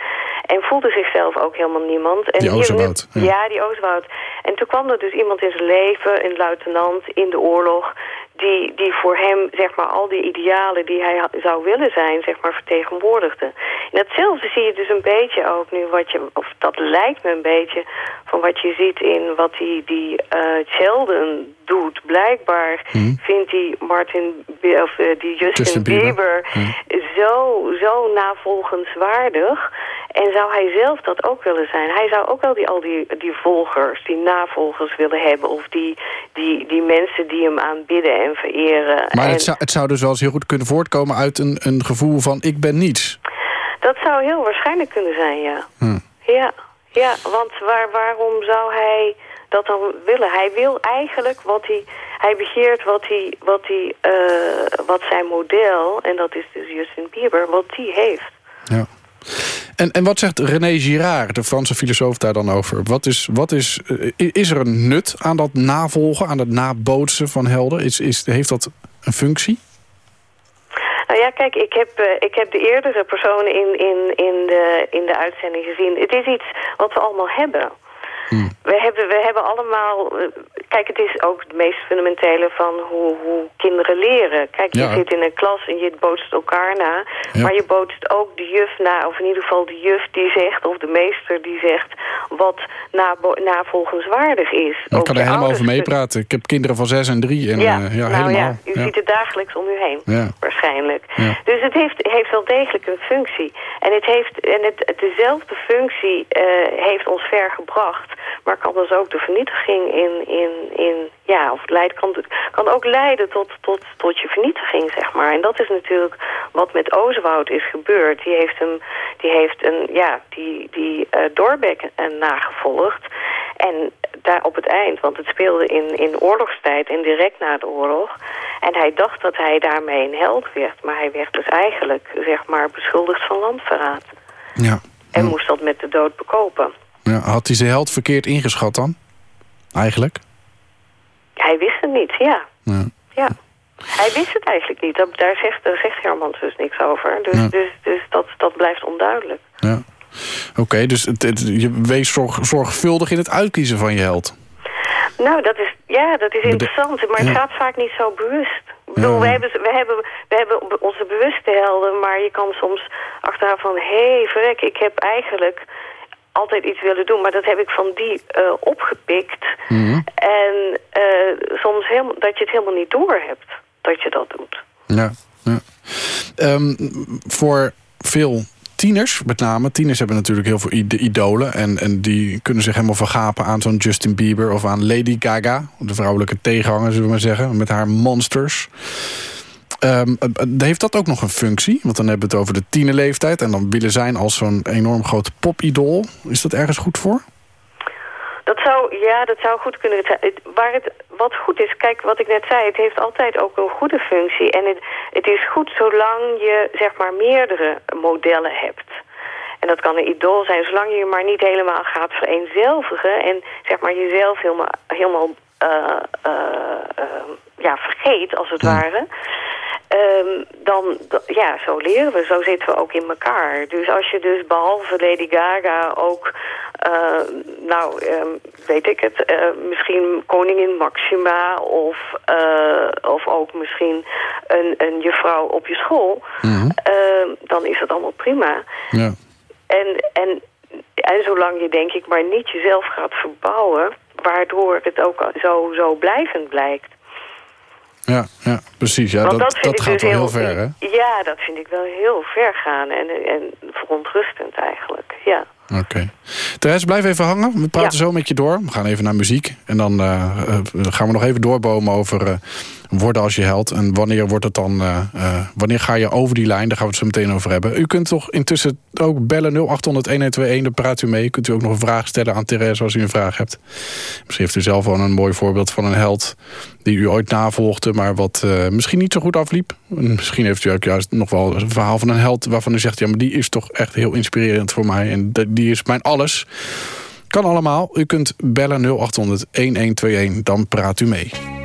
En voelde zichzelf ook helemaal niemand. En Die Ozewoud, ja. ja, die Oostwoud. En toen kwam er dus iemand in zijn leven, een luitenant in de oorlog... Die, die voor hem zeg maar, al die idealen die hij zou willen zijn, zeg maar, vertegenwoordigde. En datzelfde zie je dus een beetje ook nu, wat je, of dat lijkt me een beetje... van wat je ziet in wat die, die eh, Sheldon doet. Blijkbaar vindt die Martin, of eh, die Justin, Justin Bieber. Bieber, zo, zo navolgenswaardig. En zou hij zelf dat ook willen zijn? Hij zou ook wel die, al die, die volgers, die navolgers willen hebben. Of die, die, die mensen die hem aanbidden en vereren. Maar en het, zou, het zou dus wel eens heel goed kunnen voortkomen uit een, een gevoel van ik ben niets. Dat zou heel waarschijnlijk kunnen zijn, ja. Hm. Ja, ja want waar, waarom zou hij dat dan willen? Hij wil eigenlijk wat hij... Hij begeert wat, hij, wat, hij, eh, wat zijn model, en dat is dus Justin Bieber, wat die heeft. Ja. En, en wat zegt René Girard, de Franse filosoof, daar dan over? Wat is, wat is, eh, is er een nut aan dat navolgen, aan het nabootsen van helden? Is, is, heeft dat een functie? Nou ja, kijk, ik heb, eh, ik heb de eerdere personen in, in, in, de, in de uitzending gezien. Het is iets wat we allemaal hebben. We hebben, we hebben allemaal... eh, kijk, het is ook het meest fundamentele van hoe, hoe kinderen leren. Kijk, je Ja. zit in een klas en je bootst elkaar na. Ja. Maar je bootst ook de juf na. Of in ieder geval de juf die zegt, of de meester die zegt... wat nabo- navolgenswaardig is. Ik kan er helemaal over meepraten. Ik heb kinderen van zes en drie. En, ja, eh, ja nou helemaal. ja, u ziet het dagelijks om u heen, waarschijnlijk. Dus het heeft, heeft wel degelijk een functie. En, het heeft, en het, dezelfde functie eh, heeft ons ver gebracht, maar kan dus ook de vernietiging in, in, in ja, of leidt, kan, kan ook leiden tot, tot, tot je vernietiging, zeg maar. En dat is natuurlijk wat met Ozewoud is gebeurd. Die heeft hem, die heeft een, ja, die, die eh Doorbeck eh, nagevolgd. En daar op het eind, want het speelde in, in oorlogstijd en direct na de oorlog. En hij dacht dat hij daarmee een held werd. Maar hij werd dus eigenlijk, zeg maar, beschuldigd van landverraad. Ja. En moest dat met de dood bekopen. Ja, had hij zijn held verkeerd ingeschat dan? Eigenlijk? Hij wist het niet, ja. Ja. ja. Hij wist het eigenlijk niet. Dat, daar, zegt, daar zegt Hermans dus niks over. Dus, Ja. dus, dus dat, dat blijft onduidelijk. Ja. Oké, dus het, het- je wees zorg, zorgvuldig in het uitkiezen van je held. Nou, dat is, ja, dat is interessant. Maar het ja. gaat vaak niet zo bewust. Ik bedoel, we, hebben, we, hebben, we hebben onze bewuste helden, maar je kan soms achteraf van... hé, hey, verrek, ik heb eigenlijk altijd iets willen doen, maar dat heb ik van die eh, opgepikt. En eh, soms helemaal, dat je het helemaal niet door hebt dat je dat doet. Ja, ja. Ehm, voor veel tieners, met name. Tieners hebben natuurlijk heel veel idolen. En, en die kunnen zich helemaal vergapen aan zo'n Justin Bieber... of aan Lady Gaga, de vrouwelijke tegenhanger, zullen we maar zeggen. Met haar monsters. Ehm, eh, eh, heeft dat ook nog een functie? Want dan hebben we het over de tienerleeftijd... en dan willen zijn als zo'n enorm groot popidool. Is dat ergens goed voor? Dat zou, ja, dat zou goed kunnen zijn. Waar het, wat goed is, kijk wat ik net zei, het heeft altijd ook een goede functie. En het, het is goed zolang je, zeg maar, meerdere modellen hebt. En dat kan een idool zijn, zolang je je maar niet helemaal gaat vereenzelvigen... en zeg maar jezelf helemaal, helemaal eh, ja, vergeet, als het ware... Ehm, dan, ja, zo leren we. Zo zitten we ook in elkaar. Dus als je dus behalve Lady Gaga ook, eh, nou, ehm, weet ik het, misschien koningin Maxima of, eh, of ook misschien een, een juffrouw op je school, ehm, dan is dat allemaal prima. Ja. En, en, en zolang je denk ik maar niet jezelf gaat verbouwen, waardoor het ook zo, zo blijvend blijkt. Ja, ja, precies. Ja, Want dat, dat gaat dus wel heel ver, hè? Ja, dat vind ik wel heel ver gaan en, en verontrustend eigenlijk, ja. Oké. Therese, blijf even hangen. We praten zo met je door. We gaan even naar muziek. En dan eh, eh, gaan we nog even doorbomen over eh, worden als je held. En wanneer wordt het dan... eh, eh, wanneer ga je over die lijn? Daar gaan we het zo meteen over hebben. U kunt toch intussen ook bellen 0800-1121. Daar praat u mee. Kunt u ook nog een vraag stellen aan Therese als u een vraag hebt. Misschien heeft u zelf wel een mooi voorbeeld van een held... die u ooit navolgde, maar wat eh, misschien niet zo goed afliep. En Misschien heeft u ook juist nog wel een verhaal van een held... waarvan u zegt, ja, maar die is toch echt heel inspirerend voor mij. En die is mijn alles. Kan allemaal. U kunt bellen 0800-1121. Dan praat u mee.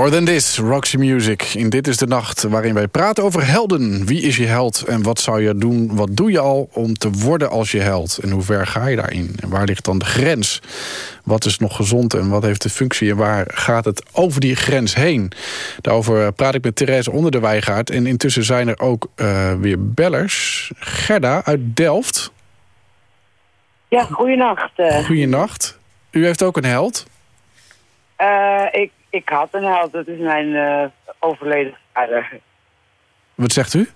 More Than This, Roxy Music. In Dit is de Nacht, waarin wij praten over helden. Wie is je held en wat zou je doen, wat doe je al om te worden als je held? En hoe ver ga je daarin? En waar ligt dan de grens? Wat is nog gezond en wat heeft de functie... en waar gaat het over die grens heen? Daarover praat ik met Therese Onder de Weigaard. En intussen zijn er ook uh, weer bellers. Gerda uit Delft. Ja, goeienacht. Uh. Goeienacht. U heeft ook een held? Uh, ik ik had een held, dat is mijn uh, overleden vader. Wat zegt u?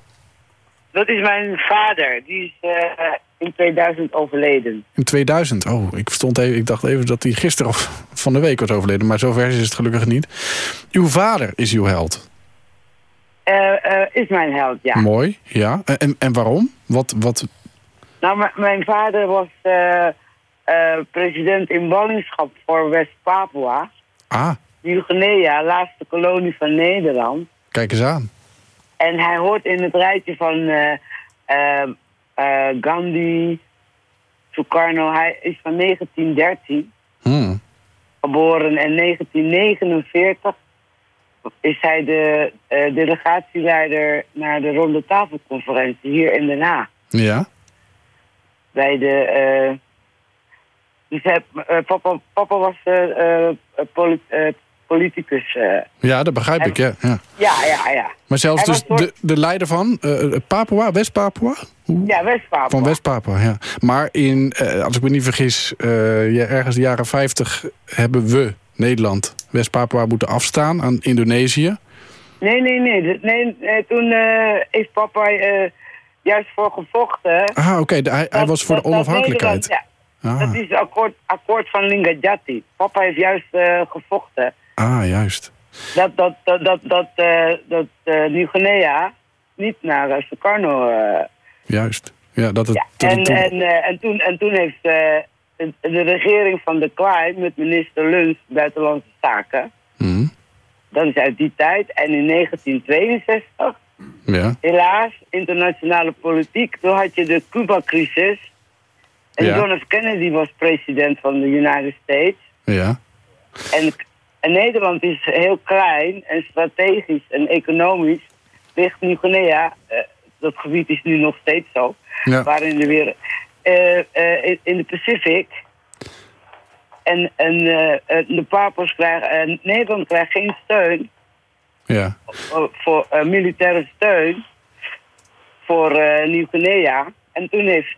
Dat is mijn vader, die is uh, in 2000 overleden. In 2000? Oh, ik, stond even, ik dacht even dat hij gisteren of van de week was overleden. Maar zover is het gelukkig niet. Uw vader is uw held? Uh, is mijn held, ja. Mooi, ja. En, en waarom? Wat, wat... Nou, mijn vader was president in ballingschap voor West-Papua. Ah. Nieuw-Guinea, laatste kolonie van Nederland. Kijk eens aan. En hij hoort in het rijtje van uh, uh, uh, Gandhi, Sukarno. Hij is van 1913. Hmm. Geboren in 1949 is hij de delegatieleider naar de ronde tafelconferentie hier in Den Haag. Ja. Bij de... dus hij, papa, papa was politicus. Uh, ja, dat begrijp en, ik, ja. ja. Ja, ja, ja. Maar zelfs dus de, de leider van uh, Papua, West-Papua? Ja, West-Papua. Van West-Papua, ja. Maar in, uh, als ik me niet vergis, ja, ergens de jaren 50 hebben we, Nederland, West-Papua moeten afstaan aan Indonesië. Nee, nee, nee. nee, nee toen heeft papa juist voor gevochten. Ah, oké. Okay. Hij, hij, was voor dat, de onafhankelijkheid. Ja. Ah. Dat is het akkoord, akkoord van Lingajati. Papa heeft juist uh, gevochten. Ah, juist. Dat, dat, dat, dat, dat, uh, dat uh, Nieuw-Guinea niet naar uh, Sukarno... Juist. Ja, dat het, ja. dat en, het toen... en, en, toen, en toen heeft de, de regering van de Kwaai met minister Luns Buitenlandse Zaken... Mm. Dat is uit die tijd. En in 1962, ja. helaas, internationale politiek... toen had je de Cuba-crisis... En Ja. John F. Kennedy was president van de United States. Ja. En, en Nederland is heel klein en strategisch en economisch ligt Nieuw-Guinea, eh, dat gebied is nu nog steeds zo, Ja. waarin de weer eh, eh, in, in de Pacific. En, en de Papers krijgen, en Nederland krijgt geen steun Ja. voor, militaire steun voor Nieuw-Guinea. En toen heeft,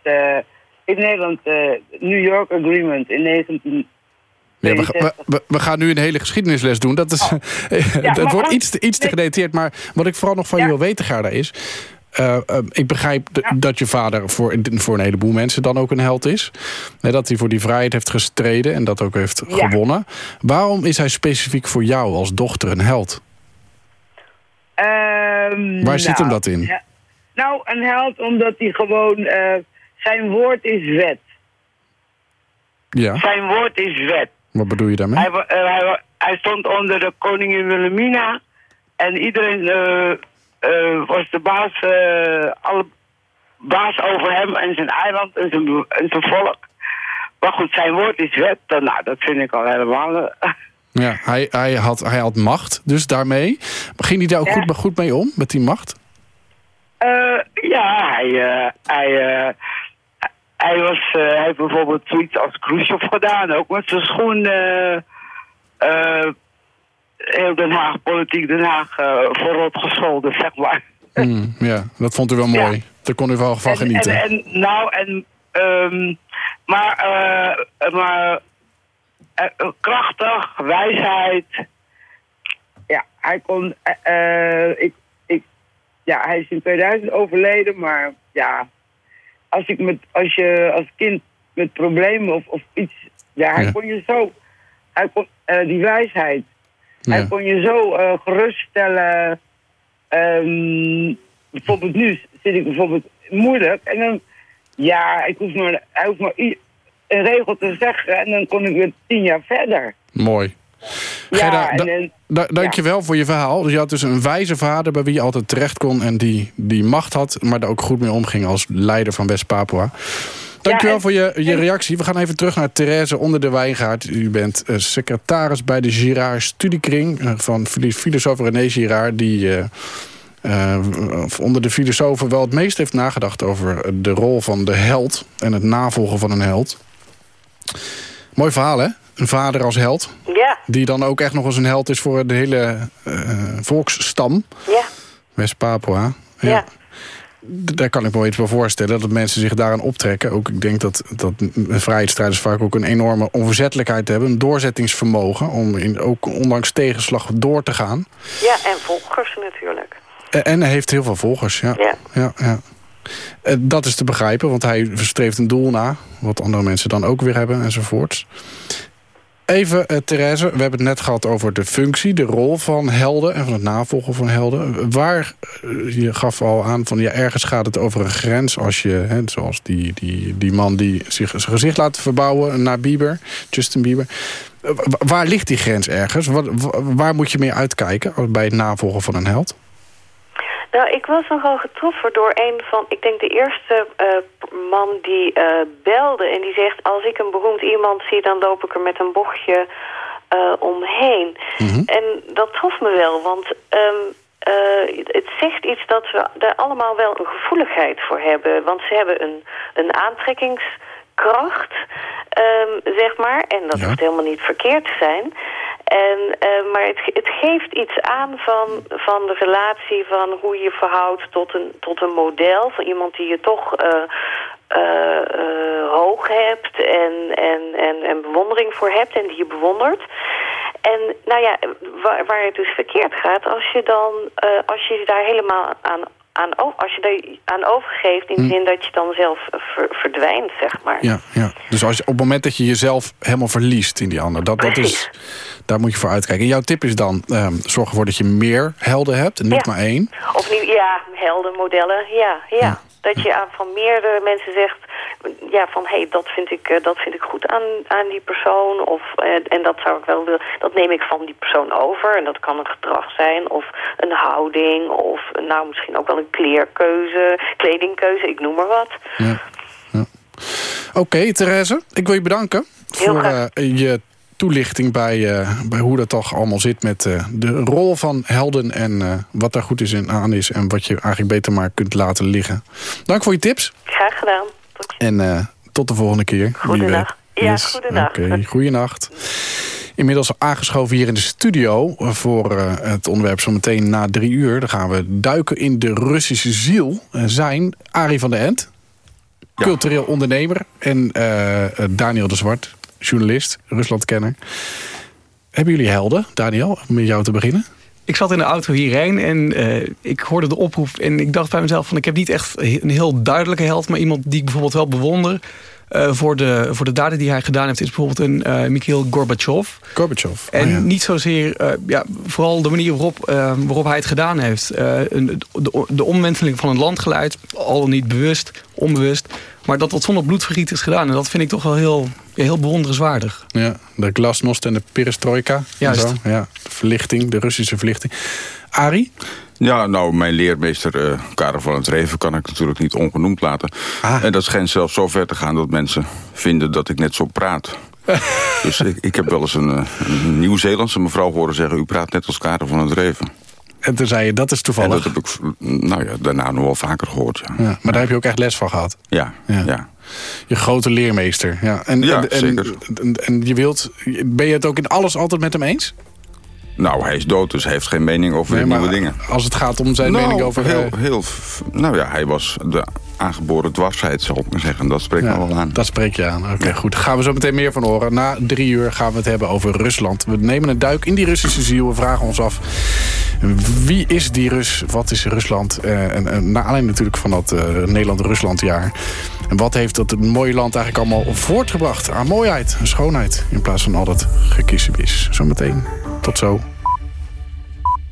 heeft Nederland de New York Agreement in 19... Ja, we, ga- we, we- we gaan nu een hele geschiedenisles doen. Dat, is, Ja, dat maar wordt iets te, iets te gedetailleerd. Maar wat ik vooral nog van je wil weten, Gerda, is... eh, eh, ik begrijp dat je vader voor, voor een heleboel mensen dan ook een held is. Dat hij voor die vrijheid heeft gestreden en dat ook heeft Ja. gewonnen. Waarom is hij specifiek voor jou als dochter een held? Ehm, Waar zit nou, hem dat in? ja. Nou, een held omdat hij gewoon... eh, zijn woord is wet. Ja, Zijn woord is wet. Wat bedoel je daarmee? Hij, eh, hij, hij stond onder de koningin Wilhelmina. En iedereen eh, eh, was de baas, alle baas over hem en zijn eiland en zijn, be- en zijn volk. Maar goed, zijn woord is wet. Dan, nou, dat vind ik al helemaal... Ja, hij, hij, had, hij had macht, dus daarmee. Ging hij daar ook Ja. goed, goed mee om, met die macht? Ja, hij, hij, hij, was, eh, hij heeft bijvoorbeeld zoiets als Khrushchev gedaan. Ook met zijn schoen. eh, heel Den Haag, politiek Den Haag, uh, verrot gescholden, zeg maar. Hmm, ja, dat vond u wel mooi. Daar kon u wel van En, genieten. en, en, nou, en, ehm, maar, eh, maar krachtig, wijsheid. Ja, hij kon, ik, ik, ja, hij is in 2000 overleden, maar ja, als ik met, als je als kind met problemen of, of iets, ja, hij Ja. kon je zo, hij kon, eh, die wijsheid, hij kon je zo eh, geruststellen. Ehm, bijvoorbeeld nu zit ik bijvoorbeeld moeilijk en dan, ja, ik hoef maar, hij hoeft maar een regel te zeggen en dan kon ik weer tien jaar verder. Mooi. Ja, Gerda, en, da- dankjewel voor je verhaal. Dus je had dus een wijze vader bij wie je altijd terecht kon... en die, die macht had, maar daar ook goed mee omging als leider van West-Papua. Dankjewel en- voor je, je reactie. We gaan even terug naar Therese onder de Wijngaard. U bent eh, secretaris bij de Girard Studiekring... eh, van filosoof René Girard... die eh, onder de filosofen wel het meest heeft nagedacht... over de rol van de held en het navolgen van een held. Mooi verhaal, hè? Een vader als held. Ja, Die dan ook echt nog eens een held is voor de hele eh, volksstam. ja, West-Papua. ja. D- Daar kan ik me wel iets bij voorstellen. Dat mensen zich daaraan optrekken. Ook, ik denk dat, dat vrijheidsstrijders vaak ook een enorme onverzettelijkheid hebben. Een doorzettingsvermogen. Om in, ook ondanks tegenslag door te gaan. Ja, en volgers natuurlijk. En, en hij heeft heel veel volgers. Ja. Ja. Ja, ja. Eh, Dat is te begrijpen, want hij streeft een doel na. Wat andere mensen dan ook weer hebben enzovoorts. Even, eh, Therese, we hebben het net gehad over de functie, de rol van helden en van het navolgen van helden. Waar, eh, je gaf al aan van ja, ergens gaat het over een grens als je, hè, zoals die, die, die man die zich zijn gezicht laat verbouwen naar Bieber, Justin Bieber. Eh, wa- Waar ligt die grens ergens? Wat, wa- waar moet je meer uitkijken bij het navolgen van een held? Nou, ik was nogal getroffen door een van, ik denk de eerste eh, man die eh, belde en die zegt... als ik een beroemd iemand zie, dan loop ik er met een bochtje eh, omheen. En dat trof me wel, want ehm, eh, het zegt iets dat we daar allemaal wel een gevoeligheid voor hebben. Want ze hebben een, een aantrekkingskracht, ehm, zeg maar. En dat hoeft helemaal niet verkeerd te zijn. En, eh, maar het, het geeft iets aan van, van de relatie van hoe je verhoudt tot een, tot een model. Van iemand die je toch eh, eh, hoog hebt en, en, en, en bewondering voor hebt en die je bewondert. En nou ja, waar, waar het dus verkeerd gaat, als je dan als je daar helemaal aan, aan, als je daar aan overgeeft, in de zin dat je dan zelf ver- verdwijnt, zeg maar. Ja, ja. Dus als je, op het moment dat je jezelf helemaal verliest in die ander, dat, dat is, daar moet je voor uitkijken. En jouw tip is dan, ehm, zorg ervoor dat je meer helden hebt, en niet Ja. maar één. Ja, helden, modellen, ja, ja. Dat je aan van meerdere mensen zegt, ja, van hé, hey, dat, vind ik, eh, dat vind ik goed aan, aan die persoon. Of, eh, en dat zou ik wel willen, dat neem ik van die persoon over. En dat kan een gedrag zijn, of een houding, of nou misschien ook wel een kleerkeuze, kledingkeuze, ik noem maar wat. Ja. ja. Oké, Therese, ik wil je bedanken Heel voor eh, je toelichting bij, eh, bij hoe dat toch allemaal zit met eh, de rol van helden en eh, wat daar goed is en aan is en wat je eigenlijk beter maar kunt laten liggen. Dank voor je tips Graag gedaan. en eh, tot de volgende keer. weet. Ja, goedenacht. Oké, goedenacht. Inmiddels aangeschoven hier in de studio voor eh, het onderwerp zo meteen na drie uur. Dan gaan we duiken in de Russische ziel. Zijn Arie van der End, cultureel ondernemer. En Daniel de Zwart, journalist, Ruslandkenner. Hebben jullie helden, Daniel, om met jou te beginnen? Ik zat in de auto hierheen en eh, ik hoorde de oproep. En ik dacht bij mezelf van ik heb niet echt een heel duidelijke held. Maar iemand die ik bijvoorbeeld wel bewonder. eh, voor, de, voor de daden die hij gedaan heeft is bijvoorbeeld een eh Mikhail Gorbachev. Gorbachev. En oh ja. niet zozeer, ja, vooral de manier waarop, waarop hij het gedaan heeft. Een, de, de omwenteling van een landgeleid, al niet bewust, onbewust. Maar dat dat zonder bloedvergiet is gedaan. En dat vind ik toch wel heel, heel bewonderenswaardig. Ja, de glasnost en de perestroika. en Juist. zo. Ja, de verlichting, de Russische verlichting. Arie? Ja, nou, mijn leermeester eh Karel van het Reven kan ik natuurlijk niet ongenoemd laten. En dat schijnt zelfs zo ver te gaan dat mensen vinden dat ik net zo praat. dus ik, ik heb wel eens een, eh, een Nieuw-Zeelandse mevrouw horen zeggen... u praat net als Karel van het Reven. En toen zei je, dat is toevallig. En dat heb ik nou ja, daarna nog wel vaker gehoord, ja. Ja, maar daar heb je ook echt les van gehad. Ja, ja. Je grote leermeester. Ja, en, Ja, en, zeker. En, en je wilt, ben je het ook in alles altijd met hem eens? Nou, hij is dood, dus hij heeft geen mening over Nee, nieuwe dingen. Als het gaat om zijn Nou, mening over... Heel, eh, heel, nou ja, hij was de aangeboren dwarsheid, zal ik maar zeggen. Dat spreekt Ja, me wel aan. Dat spreek je aan. Oké, goed. Daar gaan we zo meteen meer van horen. Na drie uur gaan we het hebben over Rusland. We nemen een duik in die Russische ziel. We vragen ons af, wie is die Rus? Wat is Rusland? Eh, en, en naar aanleiding natuurlijk van dat eh, Nederland-Ruslandjaar. En wat heeft dat mooie land eigenlijk allemaal voortgebracht aan mooiheid en schoonheid... in plaats van al dat gekissenbis. Zometeen. Tot zo.